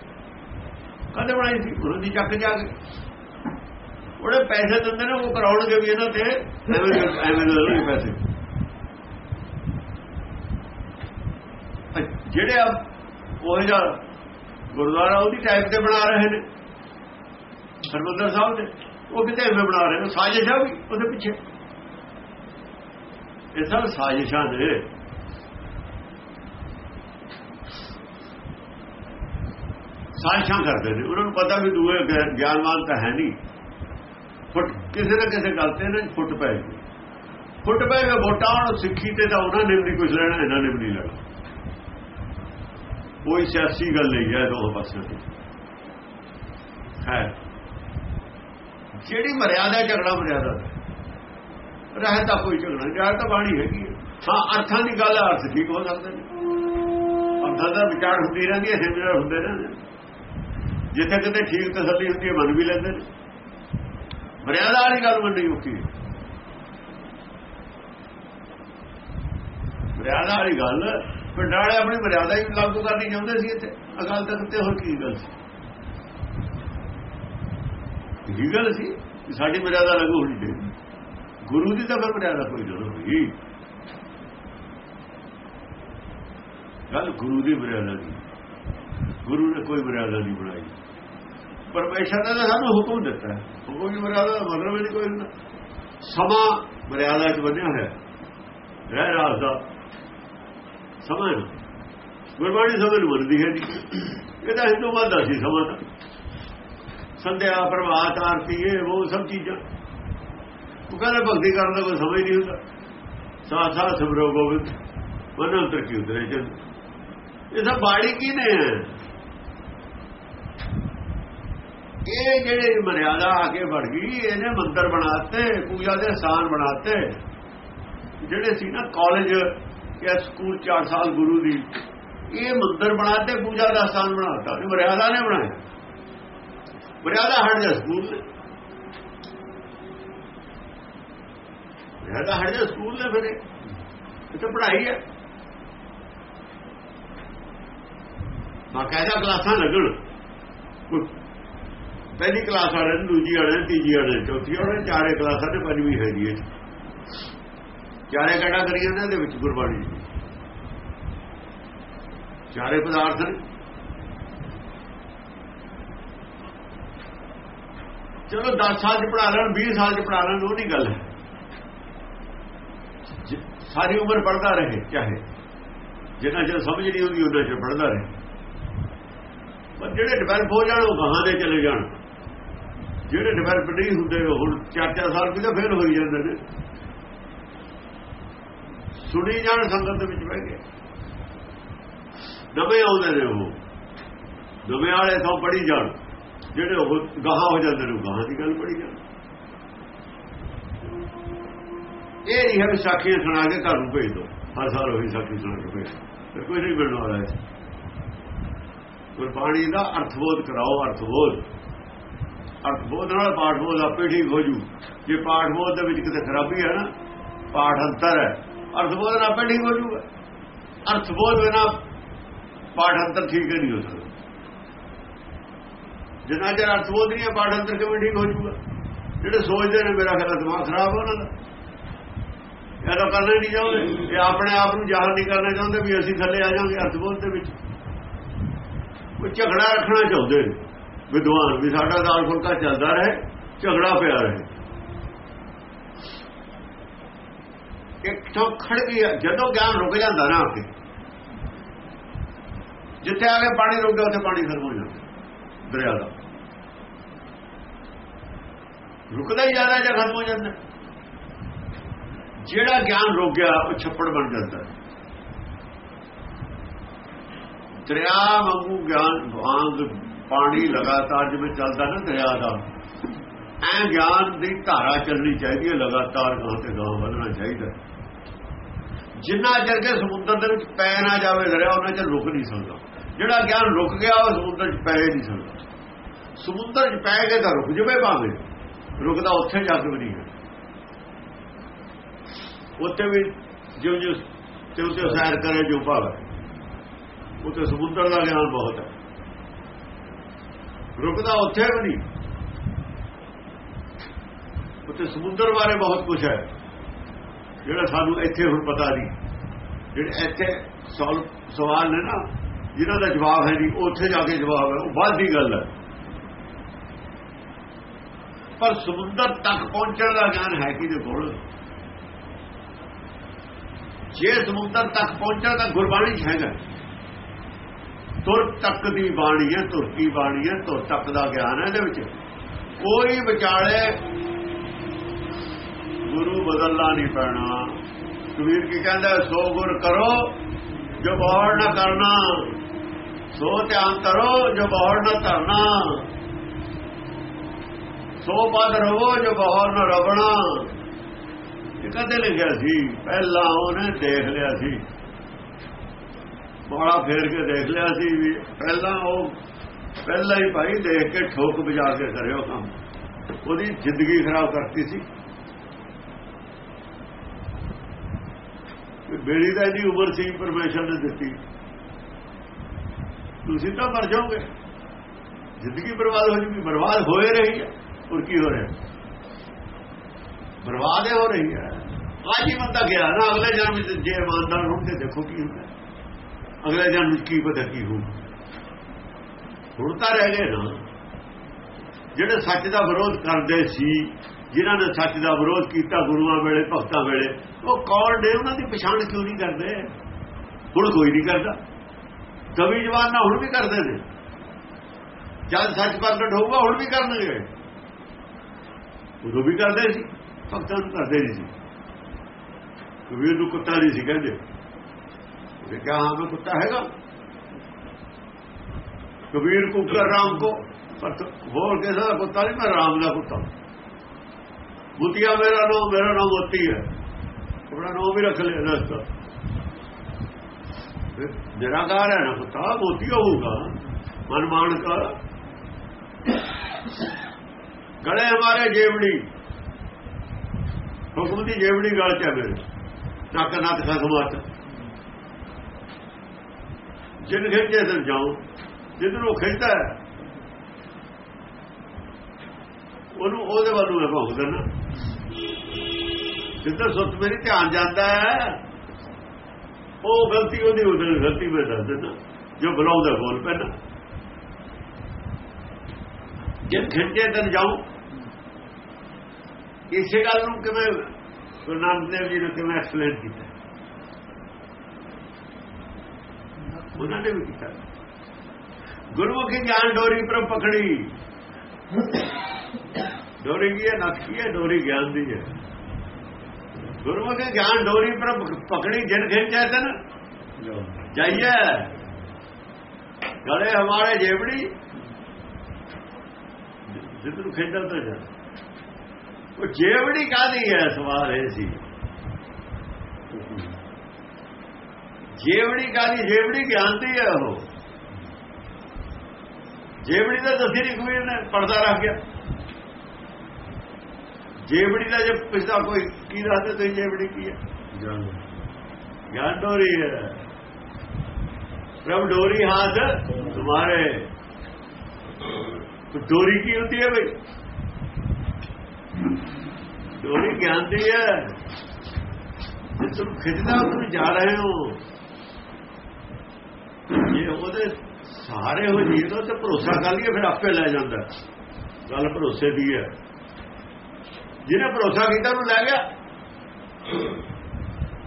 ਕਦੇ ਬਣਾਈ ਸੀ? ਗੁਰੂ ਦੀ ਚੱਕ ਜਾ ਕੇ। ਉਹਨੇ ਪੈਸੇ ਦਿੰਦੇ ਨੇ, ਉਹ ਕਰਾਉਣਗੇ ਵੀ ਇਹਨਾਂ ਤੇ। ਐਵੇਂ ਐਵੇਂ ਦੇ ਪੈਸੇ। ਜਿਹੜੇ ਆ ਉਹ ਜਿਹੜਾ ਗੁਰਦੁਆਰਾ ਉਹਦੀ ਟਾਈਪ ਤੇ ਬਣਾ ਰਹੇ ਨੇ। ਸਰਬੰਦਰ ਸਾਹਿਬ ਦੇ, ਉਹ ਕਿਤੇ ਐਵੇਂ ਬਣਾ ਰਹੇ ਨੇ, ਸਾਜਿਸ਼ ਆ ਵੀ ਉਹਦੇ ਪਿੱਛੇ। ਇਹ ਸਭ ਸਾਜ਼ਿਸ਼ਾਂ ਦੇ ਸਾਜ਼ਿਸ਼ਾਂ ਕਰਦੇ ਨੇ। ਉਹਨਾਂ ਨੂੰ ਪਤਾ ਵੀ ਦੂਏ ਗਿਆਨਵਾਨ ਤਾਂ ਹੈ ਨਹੀਂ। ਫੁੱਟ ਕਿਸੇ ਨਾ ਕਿਸੇ ਗੱਲ ਤੇ ਨਾ ਫੁੱਟ ਪੈ ਗਈ। ਫੁੱਟ ਪੈ ਕੇ ਵੋਟਾਂ ਹੁਣ ਸਿੱਖੀ ਤੇ ਤਾਂ ਉਹਨਾਂ ਨੇ ਵੀ ਕੁਝ ਲੈਣਾ, ਇਹਨਾਂ ਨੇ ਵੀ ਨਹੀਂ ਲੈਣਾ। ਕੋਈ ਸਿਆਸੀ ਗੱਲ ਨਹੀਂ ਹੈ ਦੋਹਾਂ ਪਾਸੇ ਤੇ ਹੈ ਜਿਹੜੀ ਮਰਿਆਦਾ ਝਗੜਾ ਮਰਿਆਦਾ। ਰਹਿ ਤਾਂ ਕੋਈ ਝਗੜਾ ਨਹੀਂ ਤਾਂ ਬਾਣੀ ਹੈਗੀ ਹਾਂ। ਅਰਥਾਂ ਦੀ ਗੱਲ ਅਰਥ ਠੀਕ ਹੋ ਸਕਦੇ ਨੇ। ਅਰਥਾਂ ਦਾ ਵਿਚਾਰ ਹੁੰਦੀ ਰਹਿੰਦੀ ਹੈ ਸਿਮਰਨ ਹੁੰਦੇ ਰਹਿੰਦੇ ਜਿੱਥੇ ਕਿਤੇ ਠੀਕ ਤਸੱਲੀ ਹੁੰਦੀ ਹੈ, ਮੰਨ ਵੀ ਲੈਂਦੇ ਨੇ। ਮਰਿਆਦਾ ਵਾਲੀ ਗੱਲ ਮੰਨੀ ਔਖੀ ਮਰਿਆਦਾ ਵਾਲੀ ਗੱਲ ਪਿੰਡਾਂ ਵਾਲੇ ਆਪਣੀ ਮਰਿਆਦਾ ਹੀ ਲਾਗੂ ਕਰਨੀ ਚਾਹੁੰਦੇ ਸੀ ਇੱਥੇ। ਅਕਾਲ ਤਖਤ ਤੇ ਹੋਰ ਕੀ ਗੱਲ ਸੀ? ਇਹ ਗੱਲ ਸੀ ਸਾਡੀ ਮਰਿਆਦਾ ਲਾਗੂ ਹੋਣੀ ਚਾਹੀਦੀ। ਗੁਰੂ ਦੀ ਤਾਂ ਫਿਰ ਮਰਿਆਦਾ ਕੋਈ ਨਾ ਹੋਈ। ਗੱਲ ਗੁਰੂ ਦੀ ਮਰਿਆਦਾ ਦੀ। ਗੁਰੂ ਨੇ ਕੋਈ ਮਰਿਆਦਾ ਨਹੀਂ ਬਣਾਈ। ਪਰਮੇਸ਼ਰ ਨੇ ਤਾਂ ਸਾਨੂੰ ਹੁਕਮ ਦਿੱਤਾ। ਹੈ ਹੁਕਮ ਦੀ ਮਰਿਆਦਾ ਦਾ ਮਤਲਬ ਹੀ ਨਹੀਂ ਕੋਈ ਸਮਾਂ ਮਰਿਆਦਾ 'ਚ ਬੰਨਿਆ ਹੋਇਆ। ਰਹਿ ਰਾਸ ਦਾ ਸਮਾਂ ਗੁਰਬਾਣੀ ਸਮਝ ਨੂੰ ਮੰਨਦੀ ਹੈ ਜੀ ਇਹਦਾ ਹਿੰਦੂ ਮੰਨਦਾ ਸੀ ਸਮਾਂ ਤਾਂ। ਸੰਧਿਆ, ਪ੍ਰਭਾਤ, ਆਰਤੀ, ਇਹ ਉਹ ਸਭ ਚੀਜ਼ਾਂ। ਉਹ ਕਹਿੰਦਾ ਭਗਤੀ ਕਰਨ ਦਾ ਕੋਈ ਸਮਝ ਨਹੀਂ ਹੁੰਦਾ। ਸਾਥ ਸਾਥ ਸਿਮਰੋ ਗੋਬਿੰਦ, ਮਨ ਅੰਤਰ ਕੀ ਉਤਰੇ ਚਲ ਇਹ ਸਭ ਬਾੜੀ ਕੀ ਨੇ ਇਹ ਜਿਹੜੇ ਮਰਿਆਦਾ ਆ ਕੇ ਵੜ ਗਈ, ਇਹਨੇ ਮੰਦਰ ਬਣਾਤੇ ਪੂਜਾ ਦੇ ਸਥਾਨ ਬਣਾਤੇ ਜਿਹੜੇ ਸੀ ਨਾ ਕਾਲਜ ਜਾਂ ਸਕੂਲ 4 ਸਾਲ ਗੁਰੂ ਦੀ। ਇਹ ਮੰਦਰ ਬਣਾਤੇ ਪੂਜਾ ਦਾ ਸਥਾਨ ਬਣਾਤਾ ਇਹ ਮਰਿਆਦਾ ਨੇ ਬਣਾਇਆ। ਮਰਿਆਦਾ ਹਟ ਜਾ ਸਕੂਲ ਨੇ ਮਰਿਆਦਾ ਹਟ ਜਾ ਸਕੂਲ ਨੇ ਫਿਰ ਇਹ। ਤਾਂ ਪੜ੍ਹਾਈ ਹੈ। ਬਾਕਾਇਦਾ ਕਲਾਸਾਂ ਲੱਗਣ। ਕੋਈ ਪਹਿਲੀ ਕਲਾਸ ਵਾਲੇ ਨੂੰ, ਦੂਜੀ ਵਾਲੇ ਤੀਜੀ ਵਾਲੇ ਚੌਥੀ ਵਾਲੇ ਚਾਰੇ ਕਲਾਸਾਂ ਤੇ ਪੰਜਵੀਂ ਹੈਗੀ ਹੈ। ਜੀ ਇਹ ਚਾਰੇ ਕੈਟਾਗਰੀਆਂ ਨੇ ਦੇ ਵਿੱਚ ਗੁਰਬਾਣੀ ਚਾਰੇ ਪਦਾਰਥ ਨੇ। ਚਲੋ 10 ਸਾਲ ਚ ਪੜਾ ਲੈਣ 20 ਸਾਲ ਚ ਪੜਾ ਲੈਣ, ਉਹ ਨਹੀਂ ਗੱਲ ਹੈ। ਸਾਰੀ ਉਮਰ ਪੜਦਾ ਰਹੇ, ਚਾਹੇ। ਜਿੰਨਾ ਚਿਰ ਸਮਝ ਨਹੀਂ ਆਉਂਦੀ ਉਹਨਾਂ ਚਿਰ ਪੜਦਾ ਰਹੇ। ਪਰ ਜਿਹੜੇ ਡਿਵੈਲਪ ਹੋ ਜਾਣ, ਉਹ ਗਾਹਾਂ ਦੇ ਚਲੇ ਜਾਣ। ਜਿਹੜੇ ਡਿਵੈਲਪ ਨਹੀਂ ਹੁੰਦੇ ਹੁਣ 4-4 ਸਾਲ ਕਿਤੇ ਫੇਲ ਹੋਈ ਜਾਂਦੇ ਨੇ। ਸੁਣੀ ਜਾਣ ਸੰਗਤ ਦੇ ਵਿੱਚ ਬਹਿ ਕੇ। ਨਵੇਂ ਆਉਂਦੇ ਨੇ ਉਹ। ਨਵੇਂ ਵਾਲੇ ਤੋਂ ਪੜੀ ਜਾਣ। ਜਿਹੜੇ ਉਹ ਗਾਹਾਂ ਹੋ ਜਾਂਦੇ ਨੇ, ਉਹ ਗਾਹਾਂ ਦੀ ਗੱਲ ਪੜੀ ਜਾਣ। ਇਹ ਨਹੀਂ ਹੈ ਵੀ ਸੁਣਾ ਕੇ ਘਰ ਨੂੰ ਭੇਜ ਦੋ। ਹਰ ਸਾਲ ਉਹੀ ਸਾਖੀ ਸੁਣਾ ਕੇ ਭੇਜ ਦਿਓ। ਫਿਰ ਕੋਈ ਨਹੀਂ ਮਿਲਣ ਵਾਲਾ ਹੈ ਗੁਰਬਾਣੀ ਦਾ ਅਰਥਬੋਧ ਕਰਾਓ, ਅਰਥਬੋਧ। ਅਰਥਬੋਧ ਨਾਲ ਪਾਠਬੋਧ ਆਪੇ ਠੀਕ ਹੋ ਜੂ। ਜੇ ਪਾਠਬੋਧ ਦੇ ਵਿੱਚ ਕਿਤੇ ਖਰਾਬੀ ਹੈ ਨਾ, ਪਾਠ ਅੰਤਰ ਹੈ। ਅਰਥਬੋਧ ਨਾਲ ਆਪੇ ਠੀਕ ਹੋ ਜੂਗਾ ਅਰਥਬੋਧ ਬਿਨਾ ਪਾਠ ਅੰਤਰ ਠੀਕ ਨਹੀਂ ਹੋ ਸਕਦਾ। ਜਿੰਨਾ ਚਿਰ ਅਰਥਬੋਧ ਨਹੀਂ ਹੈ ਪਾਠ ਅੰਤਰ ਕਿਵੇਂ ਠੀਕ ਹੋ ਜੂਗਾ ਜਿਹੜੇ ਸੋਚਦੇ ਨੇ, ਮੇਰਾ ਖਿਆਲ ਦਿਮਾਗ ਖਰਾਬ ਹੋ ਉਹਨਾਂ ਦਾ। ਇਹ ਤਾਂ ਕਰਨਾ ਨਹੀਂ ਚਾਹੁੰਦੇ। ਇਹ ਆਪਣੇ ਆਪ ਨੂੰ ਜ਼ਾਹਰ ਨਹੀਂ ਕਰਨਾ ਚਾਹੁੰਦੇ ਵੀ ਅਸੀਂ ਥੱਲੇ ਆ ਜਾਵਾਂਗੇ ਅਰਥਬੋਧ ਦੇ ਵਿੱਚ। ਉਹ ਝਗੜਾ ਰੱਖਣਾ ਚਾਹੁੰਦੇ ਨੇ। ਵਿਦਵਾਨ ਵੀ ਸਾਡਾ ਦਾਲ ਫੁਲਕਾ ਚੱਲਦਾ ਰਹੇ, ਝਗੜਾ ਪਿਆ ਰਹੇ। ਇੱਕ ਖੜ ਗਿਆ ਜਦੋਂ ਗਿਆਨ ਰੁਕ ਜਾਂਦਾ ਨਾ ਆ ਕੇ ਜਿੱਥੇ ਆ ਕੇ ਪਾਣੀ ਰੁਕ ਗਿਆ ਉੱਥੇ ਪਾਣੀ ਖਤਮ ਹੋ ਜਾਂਦਾ, ਦਰਿਆ ਦਾ। ਰੁਕਦਾ ਹੀ ਜ਼ਿਆਦਾ ਜਾਂ ਖਤਮ ਹੋ ਜਾਂਦਾ। ਜਿਹੜਾ ਗਿਆਨ ਰੁਕ ਗਿਆ, ਉਹ ਛੱਪੜ ਬਣ ਜਾਂਦਾ। ਦਰਿਆ ਵਾਂਗੂ ਗਿਆਨ, ਵਾਂਗ ਪਾਣੀ ਲਗਾਤਾਰ ਜਿਵੇਂ ਚੱਲਦਾ ਨਾ ਦਰਿਆ ਦਾ ਐ ਗਿਆਨ ਦੀ ਧਾਰਾ ਚੱਲਣੀ ਚਾਹੀਦੀ ਹੈ, ਲਗਾਤਾਰ ਗਾਂ ਤੇ ਗਾਂ ਵਧਣਾ ਚਾਹੀਦਾ ਜਿੰਨਾ ਚਿਰ ਕੇ ਸਮੁੰਦਰ ਦੇ ਵਿੱਚ ਪੈ ਨਾ ਜਾਵੇ ਦਰਿਆ, ਉਹਨਾਂ ਚਿਰ ਰੁਕ ਨਹੀਂ ਸਕਦਾ। ਜਿਹੜਾ ਗਿਆਨ ਰੁਕ ਗਿਆ, ਉਹ ਸਮੁੰਦਰ 'ਚ ਪੈ ਨਹੀਂ ਸਕਦਾ। ਸਮੁੰਦਰ 'ਚ ਪੈ ਕੇ ਤਾਂ ਰੁਕ ਜਵੇ ਭਾਵੇਂ, ਰੁਕਦਾ ਉੱਥੇ ਜਾ ਕੇ ਵੀ ਨਹੀਂ ਹੈ। ਉੱਥੇ ਵੀ ਜਿਉਂ ਜਿਉਂ ਤਿਉਂ ਤਿਉਂ ਸੈਰ ਕਰੇ ਜੋ ਭਾਵੇ ਉੱਥੇ ਸਮੁੰਦਰ ਦਾ ਗਿਆਨ ਬਹੁਤ ਹੈ। ਰੁਕਦਾ ਉੱਥੇ ਵੀ ਨਹੀਂ। ਉੱਥੇ ਸਮੁੰਦਰ ਬਾਰੇ ਬਹੁਤ ਕੁਝ ਹੈ। ਜਿਹੜਾ ਸਾਨੂੰ ਇੱਥੇ ਹੁਣ ਪਤਾ ਨਹੀਂ। ਜਿਹੜੇ ਇੱਥੇ ਸਵਾਲ ਸਵਾਲ ਨੇ ਨਾ, ਜਿਨ੍ਹਾਂ ਦਾ ਜਵਾਬ ਹੈ ਨਹੀਂ ਉੱਥੇ ਜਾ ਕੇ ਜਵਾਬ ਹੈ। ਉਹ ਬਾਅਦ ਦੀ ਗੱਲ ਹੈ। ਪਰ ਸਮੁੰਦਰ ਤੱਕ ਪਹੁੰਚਣ ਦਾ ਗਿਆਨ ਹੈ ਕਿਹਦੇ ਕੋਲ? ਜੇ ਸਮੁੰਦਰ ਤੱਕ ਪਹੁੰਚਣ ਦਾ ਗੁਰਬਾਣੀ 'ਚ ਹੈਗਾ। ਤੁਰ ਤੱਕ ਦੀ ਬਾਣੀ ਹੈ, ਤੁਰ ਕੀ ਬਾਣੀ ਹੈ, ਤੁਰ ਤੱਕ ਦਾ ਗਿਆਨ ਹੈ ਇਹਦੇ ਵਿੱਚ। ਕੋਈ ਵਿਚਾਲੇ ਗੁਰੂ ਬਦਲਣਾ ਨਹੀਂ ਪੈਣਾ। ਕਬੀਰ ਕੀ ਕਹਿੰਦਾ, ਸੋ ਗੁਰ ਕਰੋ, ਜੋ ਬਾਹਰ ਨਾ ਕਰਨਾ ਸੋ ਧਿਆਨ ਕਰੋ ਜੋ ਬਾਹਰ ਨਾ ਧਰਨਾ। ਸੋ ਪਦ ਰਵੋ, ਜੋ ਬਾਹਰ ਨਾ ਰਵਣਾ। ਇਹ ਕਦੇ ਲਿਖਿਆ ਸੀ। ਪਹਿਲਾਂ ਉਹਨੇ ਦੇਖ ਲਿਆ ਸੀ। ਬੋੜਾ ਫੇਰ ਕੇ ਦੇਖ ਲਿਆ ਸੀ ਵੀ ਪਹਿਲਾਂ ਉਹ ਪਹਿਲਾਂ ਹੀ ਭਾਈ ਦੇਖ ਕੇ ਠੋਕ ਵਜਾ ਕੇ ਕਰਿਓ ਕੰਮ। ਉਹਦੀ ਜ਼ਿੰਦਗੀ ਖਰਾਬ ਕਰਤੀ ਸੀ। ਮੇਰੀ ਤਾਂ ਇਹਦੀ ਉਮਰ ਸੀ ਪਰਮੇਸ਼ਰ ਨੇ ਦਿੱਤੀ। ਤੁਸੀਂ ਤਾਂ ਮਰ ਜਾਓਗੇ। ਜ਼ਿੰਦਗੀ ਬਰਬਾਦ ਹੋ ਜੂਗੀ। ਬਰਬਾਦ ਹੋਏ ਰਹੀ ਹੈ। ਔਰ ਕੀ ਹੋ ਰਿਹਾ? ਬਰਬਾਦ ਹੀ ਹੋ ਰਹੀ ਹੈ। ਅੱਜ ਹੀ ਬੰਦਾ ਗਿਆ ਨਾ, ਅਗਲੇ ਜਨਮ ਵਿੱਚ ਜੇ ਇਮਾਨਦਾਰ ਹੋਣ ਤੇ ਦੇਖੋ ਕੀ ਹੁੰਦਾ। ਅਗਲੇ ਜਨਮ ਵਿੱਚ ਕੀ ਪਤਾ ਕੀ ਹੋਊ। ਹੁਣ ਤਾਂ ਰਹਿ ਗਏ ਨਾ। ਜਿਹੜੇ ਸੱਚ ਦਾ ਵਿਰੋਧ ਕਰਦੇ ਸੀ, ਜਿਨ੍ਹਾਂ ਨੇ ਸੱਚ ਦਾ ਵਿਰੋਧ ਕੀਤਾ ਗੁਰੂਆਂ ਵੇਲੇ, ਭਗਤਾਂ ਵੇਲੇ ਉਹ ਕੌਣ ਨੇ ਉਹਨਾਂ ਦੀ ਪਛਾਣ ਕਿਉਂ ਨਹੀਂ ਕਰਦੇ ਹੁਣ ਕੋਈ ਨਹੀਂ ਕਰਦਾ ਕਵੀ ਜਵਾਨ ਨਾ ਹੁਣ ਵੀ ਕਰਦੇ ਨੇ ਜਦ ਸੱਚ ਪ੍ਰਗਟ ਹੋਊਗਾ ਹੁਣ ਵੀ ਕਰਨਗੇ ਉਦੋਂ ਵੀ ਕਰਦੇ ਸੀ ਭਗਤਾਂ ਨੂੰ ਕਰਦੇ ਨਹੀਂ ਸੀ ਕਬੀਰ ਨੂੰ ਕੁੱਤਾ ਨਹੀਂ ਸੀ ਕਹਿੰਦੇ ਉਹ ਕਿਹਾ ਹਾਂ ਮੈਂ ਕੁੱਤਾ ਹੈਗਾ ਕਬੀਰ ਕੁੱਕਰ ਰਾਮ ਕੋ ਪਰ ਹੋਰ ਕਿਸੇ ਦਾ ਕੁੱਤਾ ਨਹੀਂ ਮੈਂ ਰਾਮ ਦਾ ਕੁੱਤਾ ਮੁਤੀਆ ਮੇਰਾ ਨਾਮ ਮੇਰਾ ਨਾਮ ਮੋਤੀ ਹੈ ਆਪਣਾ ਨਾਮ ਵੀ ਰੱਖ ਲਿਆ ਰਸਤਾ। ਨਿਰਾਕਾਰ ਹੈ ਨਾ ਕੁੱਤਾ ਮੋਤੀ ਹੋਊਗਾ। ਮਨ ਮਾਨ ਕਾ ਗਲੇ ਹਮਾਰੇ ਜੇਵੜੀ। ਹੁਕਮ ਦੀ ਜੇਵੜੀ ਗਲ ਚ ਹੈ ਮੇਰੇ। ਨੱਕ ਨੱਕ ਖਸਮਾਤ ਜਿਨ ਖਿੱਚੇ ਤੇ ਜਾਉ ਜਿੱਧਰੋਂ ਖਿੱਚਦਾ ਉਹਨੂੰ ਉਹਦੇ ਵੱਲ ਨੂੰ। ਭੌਂਕ ਦੇਣਾ ਸੁੱਤ ਮੇਰੀ ਧਿਆਨ ਜਾਂਦਾ ਹੈ, ਉਹ ਗਲਤੀ ਉਹਦੀ ਉਹਦੀ ਗਲਤੀ ਮੈਂ ਦੱਸ ਦਿੰਦਾ ਜੋ ਬੁਲਾਉਂਦਾ ਬੋਲ ਪੈਣਾ ਜੇ ਖਿੱਚੇ ਤੇ ਜਾਉ ਇਸੇ ਗੱਲ ਨੂੰ ਕਿਵੇਂ ਗੁਰੂ ਨਾਨਕ ਦੇਵ ਜੀ ਨੇ ਕਿਵੇਂ ਐਕਸਪਲੇਨ ਕੀਤਾ? ਉਹਨਾਂ ਨੇ ਵੀ ਕੀਤਾ। ਗੁਰਮੁਖੀ ਗਿਆਨ ਡੋਰੀ ਪਰ ਪਕੜੀ ਡੋਰੀ ਕੀ ਹੈ? ਨਕਸ਼ੀ ਹੈ? ਡੋਰੀ ਗਿਆਨ ਦੀ ਹੈ। ਗੁਰਮੁਖੀ ਗਿਆਨ ਡੋਰੀ ਪਰ ਪਕੜੀ ਜਿਨ ਖਿੰਚੈ ਤਨ ਜਾਈਏ ਗਲੇ ਹਮਾਰੇ ਜੇਬੜੀ ਜਿੱਦੋਂ ਖੇਡਣ ਤੋਂ ਜਾ। ਉਹ ਜੇਵੜੀ ਕਾਦੀ ਹੈ ਸਵਾਲ ਇਹ ਸੀ। ਜੇਵੜੀ ਕਾਦੀ ਜੇਬੜੀ ਗਿਆਨ ਦੀ ਹੈ ਉਹ। ਜੇਬੜੀ ਦਾ ਦਸੀ ਨਹੀਂ ਕੋਈ ਨੇ, ਪਰਦਾ ਰੱਖ ਗਿਆ। ਜੇਵੜੀ ਦਾ ਜੇ ਪੁੱਛਦਾ ਕੋਈ ਕੀ ਦੱਸਦੇ ਤੁਸੀਂ ਜੇਵੜੀ ਕੀ ਹੈ? ਗਿਆਨ ਡੋਰੀ ਹੈ। ਪ੍ਰਭ ਡੋਰੀ ਹਾਥ ਤੁਹਾਰੇ ਡੋਰੀ ਕੀ ਹੁੰਦੀ ਹੈ ਬਈ? ਡੋਰੀ ਗਿਆਨ ਦੀ ਹੈ। ਜੇ ਤੁਮ ਖਿੱਚਦਾ ਤੁਸੀਂ ਜਾ ਰਹੇ ਹੋ। ਇਹ ਉਹਦੇ ਸਾਰੇ ਹੋ ਜੀ ਤਾਂ ਤੇ ਭਰੋਸਾ ਕਰ ਲਈਏ ਫਿਰ ਆਪੇ ਲੈ ਜਾਂਦਾ। ਗੱਲ ਭਰੋਸੇ ਦੀ ਹੈ। ਜਿਹਨੇ ਭਰੋਸਾ ਕੀਤਾ ਉਹਨੂੰ ਲੈ ਗਿਆ।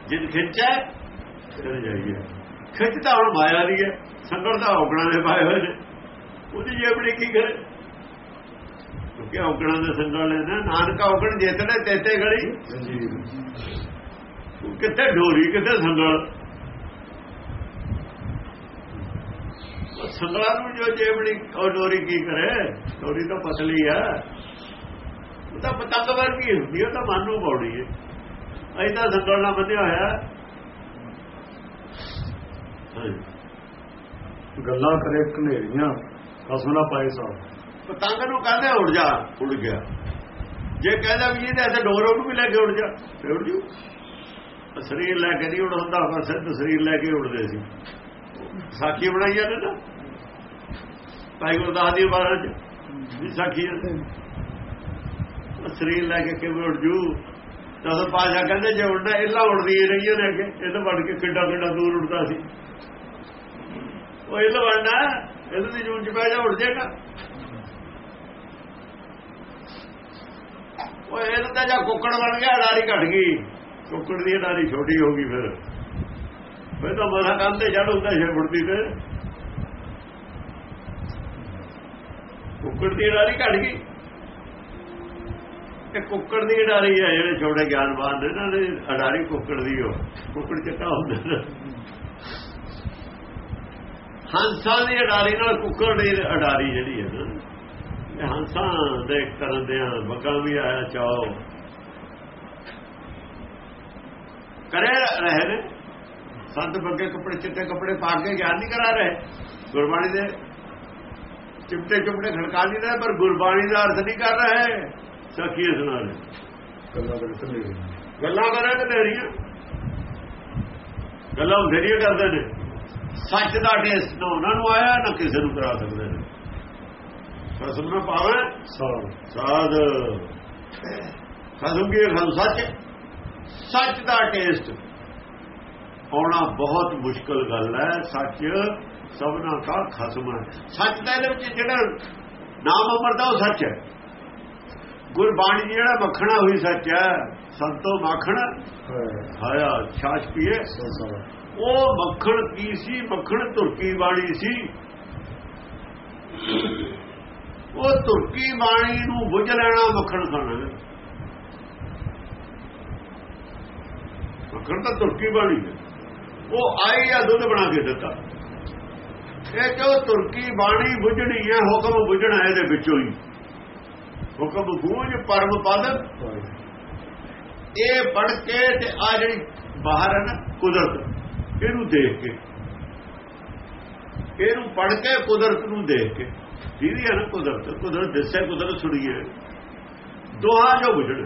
ਜਿਨ ਖਿੱਚਿਆ ਚਲੇ ਜਾਈਏ ਖਿੱਚਦਾ ਹੁਣ ਮਾਇਆ ਦੀ ਹੈ ਸੰਗੜ ਦਾ ਔਗਣਾ ਨੇ ਪਾਏ ਹੋਏ ਨੇ। ਉਹਦੀ ਜੇਬੜੀ ਕੀ ਕਰੇ? ਕਿਉਂਕਿ ਔਗਣਾ ਦੇ ਨੇ ਨਾ ਨਾਨਕਾ ਔਗਣ ਜਿੱਤਨੇ ਤੇਤੇ ਗੜੀ ਉਹ ਕਿੱਥੇ ਢੋਰੀ ਕਿੱਥੇ ਉਹ ਸੰਗਲਾਂ ਨੂੰ ਜੋ ਜੇਬੜੀ ਉਹ ਡੋਰੀ ਕੀ ਕਰੇ? ਡੋਰੀ ਤਾਂ ਪਤਲੀ ਆ। ਉਹ ਤਾਂ ਪਤੰਗ ਵਰਗੀ ਹੁੰਦੀ ਉਹ ਤਾਂ ਮਨ ਨੂੰ ਬੌੜੀ ਹੈ ਤਾਂ ਸੰਗਲ ਨਾਲ ਬੰਨਿਆ ਹੋਇਆ। ਗੱਲਾਂ ਕਰੇ ਕਨੇਰੀਆਂ ਕਸਮ ਨਾ ਪਾਏ ਸਾਹਿਬ ਪਤੰਗ ਨੂੰ ਕਹਿੰਦੇ ਉੜ ਜਾ ਉੜ ਗਿਆ। ਜੇ ਕਹਿੰਦਾ ਵੀ ਇਹਦੇ ਇੱਥੇ ਡੋਰ ਉਹਨੂੰ ਵੀ ਲੈ ਕੇ ਉੜ ਜਾ। ਤੇ ਉੜ ਜੂ। ਸਰੀਰ ਲੈ ਕੇ ਨਹੀਂ ਉੜ ਹੁੰਦਾ ਸਿੱਧ ਸਰੀਰ ਲੈ ਕੇ ਉੜਦੇ ਸੀ। ਸਾਖੀ ਬਣਾਈਆਂ ਨੇ ਨਾ। ਭਾਈ ਗੁਰਦਾਸ ਦੀ ਬਾਰਾਂ ਵੀ ਸਾਖੀ ਸਰੀਰ ਲੈ ਕੇ ਕਿਵੇਂ ਉੜ ਜੂ? ਜਦੋਂ ਪਾਸ਼ਾ ਕਹਿੰਦੇ, ਜੇ ਉੜਨਾ ਇੱਲਾ ਉੜਦੀ ਰਹੀਆਂ ਨੇ ਅੱਗੇ ਇਹ ਤਾਂ ਵੜ ਕੇ ਕਿੱਡਾ ਕਿੱਡਾ ਦੂਰ ਉੜਦਾ ਸੀ। ਉਹ ਇਹ ਤਾਂ ਵੜਨਾ ਇਹਦੇ ਦੀ ਜੂਨ ਚ ਪੈ ਜਾ ਉੜ ਜਾਏਗਾ। ਉਹ ਇਹ ਤਾਂ ਜਾਂ ਕੁੱਕੜ ਬਣ ਗਿਆ, ਅਡਾਰੀ ਘਟ ਗਈ। ਕੁੱਕੜ ਦੀ ਅਡਾਰੀ ਛੋਟੀ ਹੋ ਗਈ ਫਿਰ। ਫਿਰ ਤਾਂ ਮਸਾ ਕੰਨ ਤੇ ਚੜ ਹੁੰਦਾ ਛੇ ਫੁੱਟਦੀ ਤੇ। ਕੁੱਕੜ ਦੀ ਅਡਾਰੀ ਘਟ ਗਈ। ਇਹ ਕੁੱਕੜ ਦੀ ਅਡਾਰੀ ਹੈ ਜਿਹੜੇ ਛੋਟੇ ਗਿਆਨਵਾਨ ਨੇ ਨਾ ਦੇ ਅਡਾਰੀ ਕੁੱਕੜ ਦੀ ਹੋ ਕੁੱਕੜ ਚੱਟਾ ਹੁੰਦਾ ਹੰਸਾਂ ਦੀ ਅਡਾਰੀ ਨਾਲ ਕੁੱਕੜ ਦੀ ਅਡਾਰੀ ਜਿਹੜੀ ਹੈ ਨਾ ਹੰਸਾਂ ਦੇ ਕਰਨ ਦੇ ਬੱਗਾ ਵੀ ਆਇਆ ਚਾਓ ਕਰੇ ਰਹੇ ਨੇ। ਸੰਤ ਬੱਗੇ ਕੱਪੜੇ, ਚਿੱਟੇ ਕੱਪੜੇ ਪਾ ਕੇ ਗਿਆਨ ਨਹੀਂ ਕਰਾ ਰਹੇ। ਗੁਰਬਾਣੀ ਦੇ ਚਿੱਟੇ ਚੁੱਪੜੇ ਖੜਕਾ ਨਹੀਂ ਰਹੇ, ਪਰ ਗੁਰਬਾਣੀ ਦਾ ਅਰਥ ਨਹੀਂ ਕਰ ਰਹੇ। ਸਖੀ ਸੁਣਾ ਰਹੇ ਗੱਲਾਂ ਕਰੇ ਕਨੇਰੀਆਂ ਗੱਲਾਂ ਕਰੇ ਤੇ ਤੇਰੀਆਂ ਗੱਲਾਂ ਫੇਰੀਆਂ ਕਰਦੇ ਨੇ। ਸੱਚ ਦਾ ਟੇਸਟ ਨਾ ਉਹਨਾਂ ਨੂੰ ਆਇਆ ਨਾ ਕਿਸੇ ਨੂੰ ਕਰਾ ਸਕਦੇ ਨੇ। ਕਸਮ ਨਾ ਪਾਵੇ। ਸਾਧ। ਖਸਮ ਕੀ ਖਸਮ ਸੱਚ। ਸੱਚ ਦਾ ਟੇਸਟ ਆਉਣਾ ਬਹੁਤ ਮੁਸ਼ਕਲ ਗੱਲ ਹੈ। ਸੱਚ ਸਭਨਾ ਦਾ ਖਸਮ ਹੈ। ਸੱਚ ਦਾ ਇਹਦੇ ਵਿੱਚ ਜਿਹੜਾ ਨਾਮ ਅਮਰਦਾ ਉਹ ਸੱਚ ਹੈ। ਗੁਰਬਾਣੀ ਦੀ ਜਿਹੜਾ ਮੱਖਣਾ ਹੋਈ ਸੱਚ ਹੈ, ਸੰਤੋ ਮੱਖਣ। ਖਾਇਆ ਛਾਛ ਪੀਏ। ਉਹ ਮੱਖਣ ਕੀ ਸੀ? ਮੱਖਣ ਤੁਰਕੀ ਬਾਣੀ ਸੀ। ਉਹ ਤੁਰਕੀ ਬਾਣੀ ਨੂੰ ਬੁੱਝ ਲੈਣਾ ਮੱਖਣ ਖਾਣਾ ਮੱਖਣ ਤਾਂ ਤੁਰਕੀ ਬਾਣੀ ਹੈ। ਉਹ ਆਈ ਆ ਦੁੱਧ ਬਣਾ ਕੇ ਦਿੱਤਾ। ਇਹ ਜੋ ਤੁਰਕੀ ਬਾਣੀ ਬੁੱਝਣੀ ਹੈ, ਹੁਕਮ ਬੁੱਝਣਾ ਇਹਦੇ ਵਿੱਚੋਂ ਹੀ। ਹੁਕਮ ਗੂੰਜ ਪਰਮ ਪਦ। ਇਹ ਪੜ ਕੇ ਤੇ ਆ ਜਿਹੜੀ ਬਾਹਰ ਹੈ ਨਾ, ਕੁਦਰਤ, ਇਹਨੂੰ ਦੇਖ ਕੇ। ਇਹਨੂੰ ਪੜ ਕੇ ਕੁਦਰਤ ਨੂੰ ਦੇਖ ਕੇ। ਦੀਦੀ ਹੈ ਨਾ ਕੁਦਰਤ ਕੁਦਰਤ ਦਿਸੇ, ਕੁਦਰਤ ਸੁਣੀਏ ਦੋਹਾਂ ਜੋ ਬੁਝਣ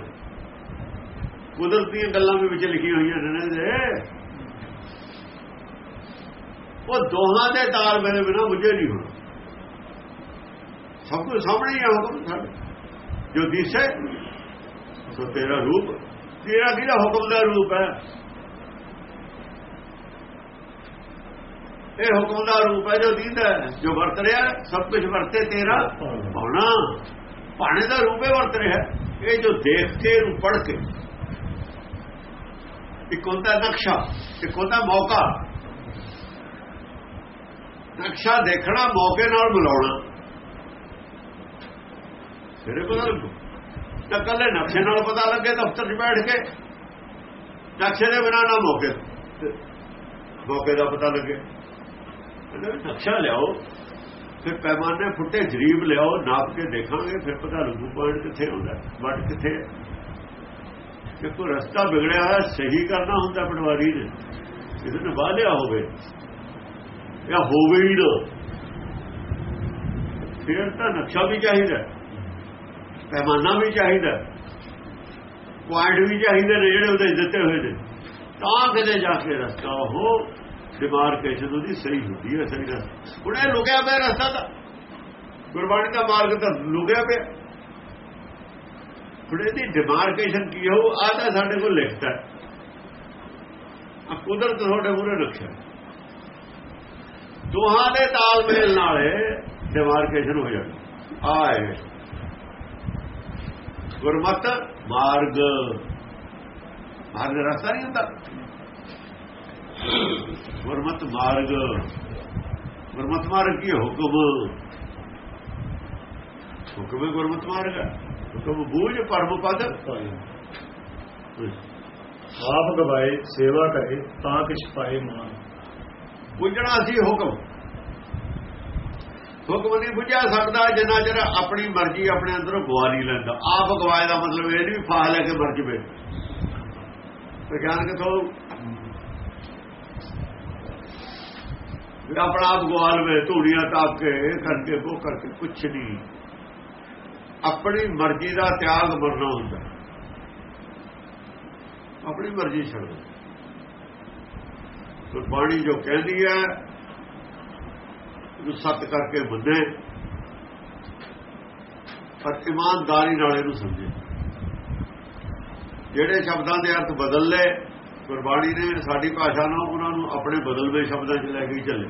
ਕੁਦਰਤ ਦੀਆਂ ਗੱਲਾਂ ਵੀ ਵਿੱਚ ਲਿਖੀਆਂ ਹੋਈਆਂ ਨੇ ਦੇ ਉਹ ਦੋਹਾਂ ਦੇ ਤਾਲ ਮੇਰੇ ਬਿਨਾ ਬੁਝੇ ਨਹੀਂ ਹੋਣਾ। ਸਭ ਕੁਝ ਸਾਹਮਣੇ ਹੀ ਆ ਸਾਡੇ। ਜੋ ਦਿਸੇ ਸੋ ਤੇਰਾ ਰੂਪ, ਤੇਰਾ ਕਿਹੜਾ ਹੁਕਮ ਦਾ ਰੂਪ ਹੈ। ਇਹ ਹੁਕਮ ਦਾ ਰੂਪ ਹੈ ਜੋ ਦੀਦਾ ਜੋ ਵਰਤ ਰਿਹਾ ਸਭ ਕੁਝ ਵਰਤੇ ਤੇਰਾ ਹੋਣਾ ਭਾਣੇ ਦਾ ਰੂਪ ਵਰਤ ਰਿਹਾ ਇਹ ਜੋ ਦੇਖ ਕੇ ਨੂੰ ਪੜ ਕੇ। ਇੱਕ ਹੁੰਦਾ ਨਕਸ਼ਾ, ਇੱਕ ਹੁੰਦਾ ਮੌਕਾ। ਨਕਸ਼ਾ ਦੇਖਣਾ, ਮੌਕੇ ਨਾਲ ਮਿਲਾਉਣਾ ਫਿਰ ਪਤਾ ਲੱਗੂ ਤਾਂ ਕੱਲੇ ਨਕਸ਼ੇ ਨਾਲ ਪਤਾ ਲੱਗੇ ਦਫ਼ਤਰ 'ਚ ਬੈਠ ਕੇ। ਨਕਸ਼ੇ ਦੇ ਬਿਨਾਂ ਨਾ ਮੌਕੇ। ਮੌਕੇ ਦਾ ਪਤਾ ਲੱਗੇ। ਕਹਿੰਦੇ ਨਕਸ਼ਾ ਲਿਆਓ। ਫਿਰ ਪੈਮਾਨੇ ਫੁੱਟੇ ਜਰੀਬ ਲਿਆਓ, ਨਾਪ ਕੇ ਦੇਖਾਂਗੇ, ਫਿਰ ਪਤਾ ਲੱਗੂ ਪੁਆਇੰਟ ਕਿੱਥੇ ਹੁੰਦਾ, ਵੱਟ ਕਿੱਥੇ ਹੈ। ਕੋਈ ਰਸਤਾ ਵਿਗੜਿਆ ਹੋਇਆ, ਸਹੀ ਕਰਨਾ ਹੁੰਦਾ ਪਟਵਾਰੀ ਨੇ। ਕਿਸੇ ਨੇ ਬਾਹ ਲਿਆ ਹੋਵੇ। ਜਾਂ ਹੋਵੇ ਹੀ ਨਾ। ਫਿਰ ਤਾਂ ਨਕਸ਼ਾ ਵੀ ਚਾਹੀਦਾ। ਪੈਮਾਨਾ ਵੀ ਚਾਹੀਦਾ ਪੁਆਇੰਟ ਵੀ ਚਾਹੀਦੇ ਨੇ ਜਿਹੜੇ ਉਹਦੇ ਦਿੱਤੇ ਹੋਏ ਨੇ। ਤਾਂ ਕਿਤੇ ਜਾ ਕੇ ਰਸਤਾ ਉਹ ਡਿਮਾਰਕੇਸ਼ਨ ਉਹਦੀ ਸਹੀ ਹੁੰਦੀ ਹੈ, ਸਹੀ ਰਸਤਾ ਹੁਣ ਇਹ ਲੁਕਿਆ ਪਿਆ ਰਸਤਾ ਤਾਂ। ਗੁਰਬਾਣੀ ਦਾ ਮਾਰਗ ਤਾਂ ਲੁਕਿਆ ਪਿਆ। ਹੁਣ ਇਹਦੀ ਡਿਮਾਰਕੇਸ਼ਨ ਕੀ ਹੋ ਆ ਤਾਂ ਸਾਡੇ ਕੋਲ ਲਿਖਤਾ ਆ ਕੁਦਰਤ ਤੁਹਾਡੇ ਮੂਰੇ ਰੱਖਿਆ। ਦੋਹਾਂ ਦੇ ਤਾਲਮੇਲ ਨਾਲ ਡਿਮਾਰਕੇਸ਼ਨ ਹੋ ਜਾਣੀ। ਆਏ ਗੁਰਮਤ ਮਾਰਗ। ਮਾਰਗ ਰਸਤਾ ਨਹੀਂ ਹੁੰਦਾ। ਗੁਰਮਤ ਮਾਰਗ। ਗੁਰਮਤ ਮਾਰਗ ਕੀ? ਹੁਕਮ। ਹੁਕਮ ਹੈ ਗੁਰਮਤ ਮਾਰਗ ਹੁਕਮ ਬੂਝ ਪਰਮ ਪਦ। ਆਪ ਗਵਾਏ ਸੇਵਾ ਕਰੇ ਤਾਂ ਕਿਛ ਪਾਏ ਮਾਨ। ਬੁੱਝਣਾ ਸੀ ਹੁਕਮ। ਹੁਕਮ ਨਹੀਂ ਬੁੱਝਿਆ ਸਕਦਾ ਜਿੰਨਾ ਚਿਰ ਆਪਣੀ ਮਰਜ਼ੀ ਆਪਣੇ ਅੰਦਰੋਂ ਗਵਾ ਨਹੀਂ ਲੈਂਦਾ। ਆਪ ਗਵਾਏ ਦਾ ਮਤਲਬ ਇਹ ਨਹੀਂ ਫਾਹ ਲੈ ਕੇ ਮਰ ਜਵੇ। ਤੇ ਗਿਆਨ ਕਿਥੋਂ ਵੀ ਆਪਣਾ ਆਪ ਗਵਾ ਲਵੇ, ਧੂੜੀਆਂ ਤਾਪ ਕੇ, ਇਹ ਕਰਕੇ, ਉਹ ਕਰਕੇ ਕੁਛ ਨਹੀਂ। ਆਪਣੀ ਮਰਜ਼ੀ ਦਾ ਤਿਆਗ ਮਰਨਾ ਹੁੰਦਾ। ਆਪਣੀ ਮਰਜ਼ੀ ਛੱਡੋ ਗੁਰਬਾਣੀ ਜੋ ਕਹਿੰਦੀ ਹੈ ਨੂੰ ਸੱਤ ਕਰਕੇ ਮੰਨੇ ਪਰ ਇਮਾਨਦਾਰੀ ਨਾਲ ਇਹਨੂੰ ਸਮਝੇ। ਜਿਹੜੇ ਸ਼ਬਦਾਂ ਦੇ ਅਰਥ ਬਦਲ ਲਏ, ਗੁਰਬਾਣੀ ਨੇ ਸਾਡੀ ਭਾਸ਼ਾ ਨਾਲ ਉਹਨਾਂ ਨੂੰ ਆਪਣੇ ਬਦਲਵੇਂ ਸ਼ਬਦਾਂ 'ਚ ਲੈ ਕੇ ਹੀ ਚੱਲੇ।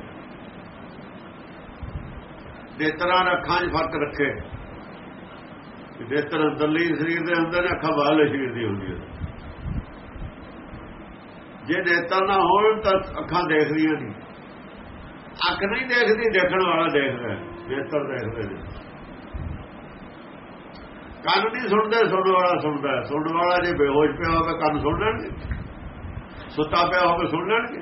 ਨੇਤਰਾਂ ਅੱਖਾਂ 'ਚ ਫ਼ਰਕ ਰੱਖੇ। ਨੇਤਰ ਅੰਦਰਲੀ ਸਰੀਰ ਦੇ ਅੰਦਰ ਅੱਖਾਂ ਬਾਹਰਲੇ ਸਰੀਰ ਦੀ ਹੁੰਦੀਆਂ ਜੇ ਨੇਤਰ ਨਾ ਹੋਣ ਤਾਂ ਅੱਖਾਂ ਦੇਖਦੀਆਂ ਨਹੀਂ। ਅੱਖ ਨਹੀਂ ਦੇਖਦੀ ਦੇਖਣ ਵਾਲਾ ਦੇਖਦਾ ਨੇਤਰ ਦੇਖਦੇ ਨੇ। ਕੰਨ ਨਹੀਂ ਸੁਣਦੇ ਸੁਣਨ ਵਾਲਾ ਸੁਣਦਾ ਸੁਣਨ ਵਾਲਾ ਜੇ ਬੇਹੋਸ਼ ਪਿਆ ਹੋਵੇ ਕੰਨ ਸੁਣ ਲੈਣਗੇ। ਸੁੱਤਾ ਪਿਆ ਹੋਵੇ ਸੁਣ ਲੈਣਗੇ।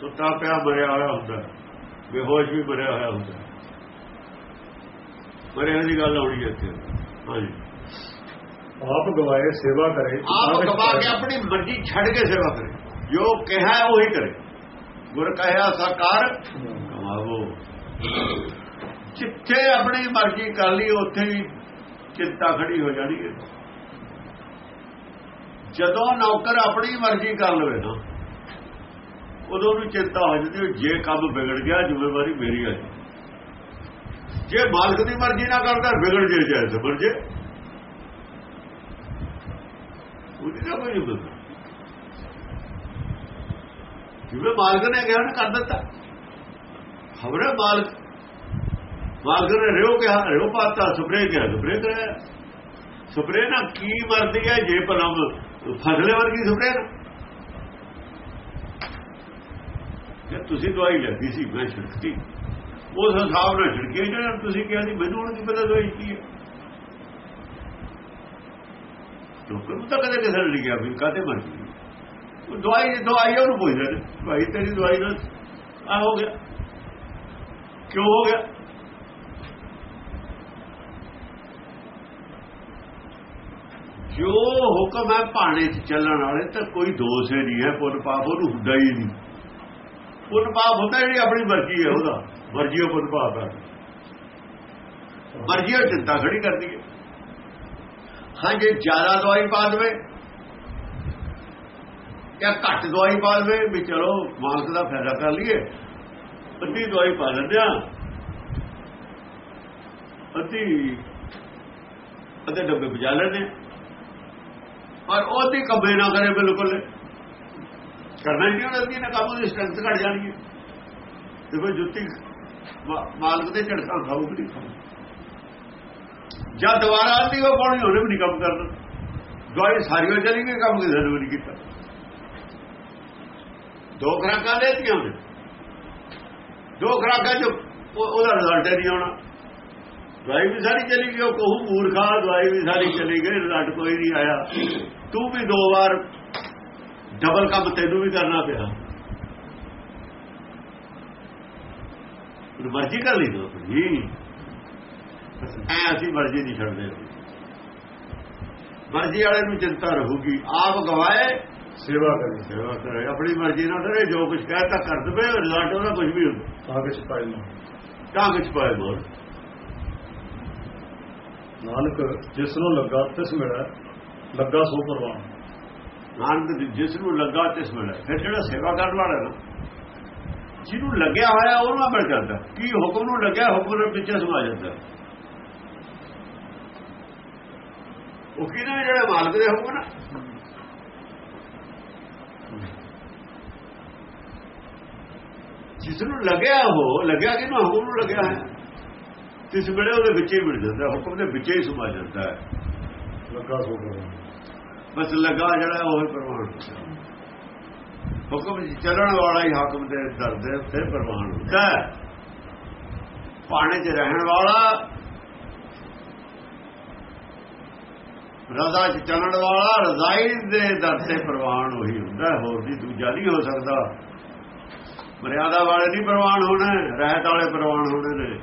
ਸੁੱਤਾ ਪਿਆ ਮਰਿਆ ਹੋਇਆ ਹੁੰਦਾ ਬੇਹੋਸ਼ ਵੀ ਮਰਿਆ ਹੋਇਆ ਹੁੰਦਾ ਮਰਿਆ ਦੀ ਗੱਲ ਆਉਣੀ ਹੈ ਇੱਥੇ। ਹਾਂਜੀ। ਆਪ ਗਵਾਏ ਸੇਵਾ ਕਰੇ। ਆਪ ਗਵਾ ਕੇ ਆਪਣੀ ਮਰਜ਼ੀ ਛੱਡ ਕੇ ਸੇਵਾ ਕਰੇ। ਜੋ ਕਿਹਾ ਉਹੀ ਕਰੇ। ਗੁਰ ਕਹਿਆ ਸਾਕਾਰ। ਕਮਾਵੋ। ਜਿੱਥੇ ਆਪਣੀ ਮਰਜ਼ੀ ਕਰ ਲਈ ਉੱਥੇ ਵੀ ਚਿੰਤਾ ਖੜੀ ਹੋ ਜਾਣੀ ਹੈ। ਜਦੋਂ ਨੌਕਰ ਆਪਣੀ ਮਰਜ਼ੀ ਕਰ ਲਵੇ ਨਾ ਉਦੋਂ ਵੀ ਚਿੰਤਾ ਹੋ ਜਾਂਦੀ ਜੇ ਕੰਮ ਵਿਗੜ ਗਿਆ ਜ਼ਿੰਮੇਵਾਰੀ ਮੇਰੀ ਹੈ ਜੇ। ਮਾਲਕ ਦੀ ਮਰਜ਼ੀ ਨਾ ਕਰਦਾ ਵਿਗੜ ਜੇ ਜਾਏ ਸਮਝ ਜੇ। ਉਹਦੀ ਨਾ ਕੋਈ ਜ਼ਰੂਰਤ ਜਿਵੇਂ ਮਾਲਕ ਨੇ ਕਿਹਾ ਗਿਆਨ ਕਰ ਦਿੱਤਾ। ਖਬਰੇ ਮਾਲਕ ਮਾਲਕ ਨੇ ਰਿਓ ਕਿਹਾ, ਰਿਓ ਪਾਤਾ ਸਪਰੇ ਕਿਹਾ ਸਪਰੇ ਕਰਿਆ ਸਪਰੇ ਨਾ ਕੀ ਮਰਦੀ ਹੈ ਜੇ ਭਲਮ ਫਸਲੇ ਵਰਗੀ ਸਪਰੇ ਨਾ ਜੇ ਤੁਸੀਂ ਦਵਾਈ ਲੈਂਦੀ ਸੀ, ਮੈਂ ਛਿੜਕਤੀ ਉਸ ਹਿਸਾਬ ਨਾਲ ਛਿੜਕੀ ਜਿਹੜਾ ਤੁਸੀਂ ਕਿਹਾ ਸੀ, ਮੈਨੂੰ ਹੁਣ ਕੀ ਪਤਾ ਦਵਾਈ ਕੀ ਹੈ? ਡਾਕਟਰ ਨੂੰ ਤਾਂ ਕਦੇ ਕਿਸੇ ਨੇ ਲਿਖਿਆ ਵੀ ਕਾਤੇ ਮਰ ਗਈ ਉਹ ਦਵਾਈ ਦਵਾਈ ਉਹਨੂੰ ਪੁੱਛਦੇ ਨੇ ਭਾਈ, ਤੇਰੀ ਦਵਾਈ ਨਾਲ ਆ ਹੋ ਗਿਆ। ਕਿਉਂ ਹੋ ਗਿਆ? ਜੋ ਹੁਕਮ ਹੈ ਭਾਣੇ 'ਚ ਚੱਲਣ ਵਾਲੇ, ਤਾਂ ਕੋਈ ਦੋਸ਼ ਹੀ ਨਹੀਂ ਹੈ। ਪੁੰਨ ਪਾਪ ਉਹਨੂੰ ਹੁੰਦਾ ਹੀ ਨਹੀਂ। ਪੁੰਨ ਪਾਪ ਹੁੰਦਾ ਜਿਹੜੀ ਆਪਣੀ ਮਰਜ਼ੀ ਹੈ ਉਹਦਾ। ਮਰਜ਼ੀ ਉਹ ਪੁੰਨ ਪਾਪ ਹੈ। ਮਰਜ਼ੀ ਉਹ ਚਿੰਤਾ ਖੜੀ ਕਰਦੀ ਹੈ। ਹਾਂ, ਜੇ ਜ਼ਿਆਦਾ ਦਵਾਈ ਪਾ ਦੇਵੇ ਜਾਂ ਘੱਟ ਦਵਾਈ ਪਾ ਦੇਵੇ ਵੀ ਚਲੋ ਮਾਲਕ ਦਾ ਫਾਇਦਾ ਕਰ ਲਈਏ। ਅੱਧੀ ਦਵਾਈ ਪਾ ਲੈਂਦੇ ਆ ਅੱਧੀ ਅੱਧੇ ਡੱਬੇ ਬਜਾ ਲੈਂਦੇ ਆ। ਉਹ ਉਹਦੀ ਕਬੇ ਨਾ ਕਰੇ ਬਿਲਕੁਲ। ਕਰਨਾ ਹੀ ਨਹੀਂ ਉਹਨਾਂ ਦੀ ਨਾ ਕੰਮ ਦੀ ਸਟਰੈਂਥ ਘਟ ਜਾਣੀ ਹੈ। ਦੇਖੋ ਜੁੱਤੀ ਮਾਲਕ ਦੇ ਝੜਕਾ ਖਾਊ ਕਿ ਨਹੀਂ ਖਾਊ ਜਦ ਦੁਬਾਰਾ ਆਂਦੀ ਉਹ ਪਾਣੀ ਉਹਨੇ ਵੀ ਨਹੀਂ ਕੰਮ ਕਰਦਾ ਦਵਾਈ ਸਾਰੀਆਂ ਚਲੀ ਗਈ ਕੰਮ ਕਿਸੇ ਨੇ ਵੀ ਨਹੀਂ ਕੀਤਾ। ਦੋ ਖਰਾਕਾਂ ਦੇਤੀਆਂ ਉਹਨੇ। ਦੋ ਖਰਾਕਾਂ ਚ ਉਹਦਾ ਰਿਜ਼ਲਟ ਨਹੀਂ ਆਉਣਾ। ਦਵਾਈ ਵੀ ਸਾਰੀ ਚਲੀ ਗਈ, ਉਹ ਕਹੂ ਮੂਰਖਾ, ਦਵਾਈ ਵੀ ਸਾਰੀ ਚਲੀ ਗਈ ਰਿਜ਼ਲਟ ਕੋਈ ਨਹੀਂ ਆਇਆ। ਤੂੰ ਵੀ ਦੋ ਵਾਰ ਡਬਲ ਕੰਮ ਤੈਨੂੰ ਵੀ ਕਰਨਾ ਪਿਆ। ਮਰਜ਼ੀ ਕਰ ਲਈ ਤੂੰ ਜੀ ਐ ਅਸੀਂ ਮਰਜ਼ੀ ਨਹੀਂ ਛੱਡਦੇ। ਮਰਜ਼ੀ ਵਾਲੇ ਨੂੰ ਚਿੰਤਾ ਰਹੂਗੀ। ਆਪ ਗਵਾਏ ਸੇਵਾ ਕਰੇ। ਸੇਵਾ ਕਰੇ। ਆਪਣੀ ਮਰਜ਼ੀ ਨਾਲ ਕਰੇ ਜੋ ਕੁਝ ਕਹਤਾ ਕਰ ਦਵੇ ਰਿਜ਼ਲਟ ਉਹਦਾ ਕੁਝ ਵੀ ਹੁੰਦਾ ਤਾਂ ਕਿ ਛਪਾਈ ਨਾ ਟਾਂਗ ਚ ਪਾਏ ਬੋਲ ਨਾਨਕ ਜਿਸ ਨੂੰ ਲੱਗਾ ਤਿਸ ਮਿਲਿਆ ਲੱਗਾ ਸੋ ਪਰਵਾਨ। ਨਾਨਕ ਜਿਸ ਨੂੰ ਲੱਗਾ ਤਿਸ ਮਿਲਿਆ ਫਿਰ ਜਿਹੜਾ ਸੇਵਾ ਕਰਨ ਵਾਲਾ ਨਾ ਜਿਹਨੂੰ ਲੱਗਿਆ ਹੋਇਆ ਉਹਨੂੰ ਮਿਲ ਜਾਂਦਾ। ਕੀ ਹੁਕਮ ਨੂੰ ਲੱਗਿਆ ਹੁਕਮ ਦੇ ਪਿੱਛੇ ਸਮਾ ਜਾਂਦਾ। ਉਹ ਕਿਹਨੇ ਜਿਹੜੇ ਮਾਲਕ ਦੇ ਹੁਕਮ ਨਾ? ਜਿਸ ਨੂੰ ਲੱਗਿਆ ਉਹ ਲੱਗਿਆ ਕਿ ਨਾ ਹੁਕਮ ਨੂੰ ਲੱਗਿਆ ਹੈ। ਤਿਸ ਵੇਲੇ ਉਹਦੇ ਵਿੱਚ ਹੀ ਮਿਲ ਜਾਂਦਾ ਹੁਕਮ ਦੇ ਵਿੱਚ ਹੀ ਸਮਾ ਜਾਂਦਾ ਹੈ। ਲੱਗਾ ਸੋ ਬਸ ਲੱਗਾ ਜਿਹੜਾ ਉਹ ਪ੍ਰਮਾਣ ਹੁਕਮ ਚੱਲਣ ਵਾਲਾ ਹੀ ਹਾਕਮ ਦੇ ਦਰ ਦੇ ਉੱਤੇ ਪ੍ਰਮਾਣ ਹੁੰਦਾ ਹੈ। ਪਾਣੇ 'ਚ ਰਹਿਣ ਵਾਲਾ ਰਜ਼ਾ 'ਚ ਚੱਲਣ ਵਾਲਾ ਰਜ਼ਾਈ ਦੇ ਦਰ ਤੇ ਪ੍ਰਵਾਨ ਉਹੀ ਹੁੰਦਾ ਹੋਰ ਦੀ ਦੂਜਾ ਨਹੀਂ ਹੋ ਸਕਦਾ। ਮਰਿਆਦਾ ਵਾਲੇ ਨਹੀਂ ਪ੍ਰਵਾਨ ਹੋਣੇ, ਰਹਿਤ ਵਾਲੇ ਪ੍ਰਵਾਨ ਹੋਣੇ ਨੇ।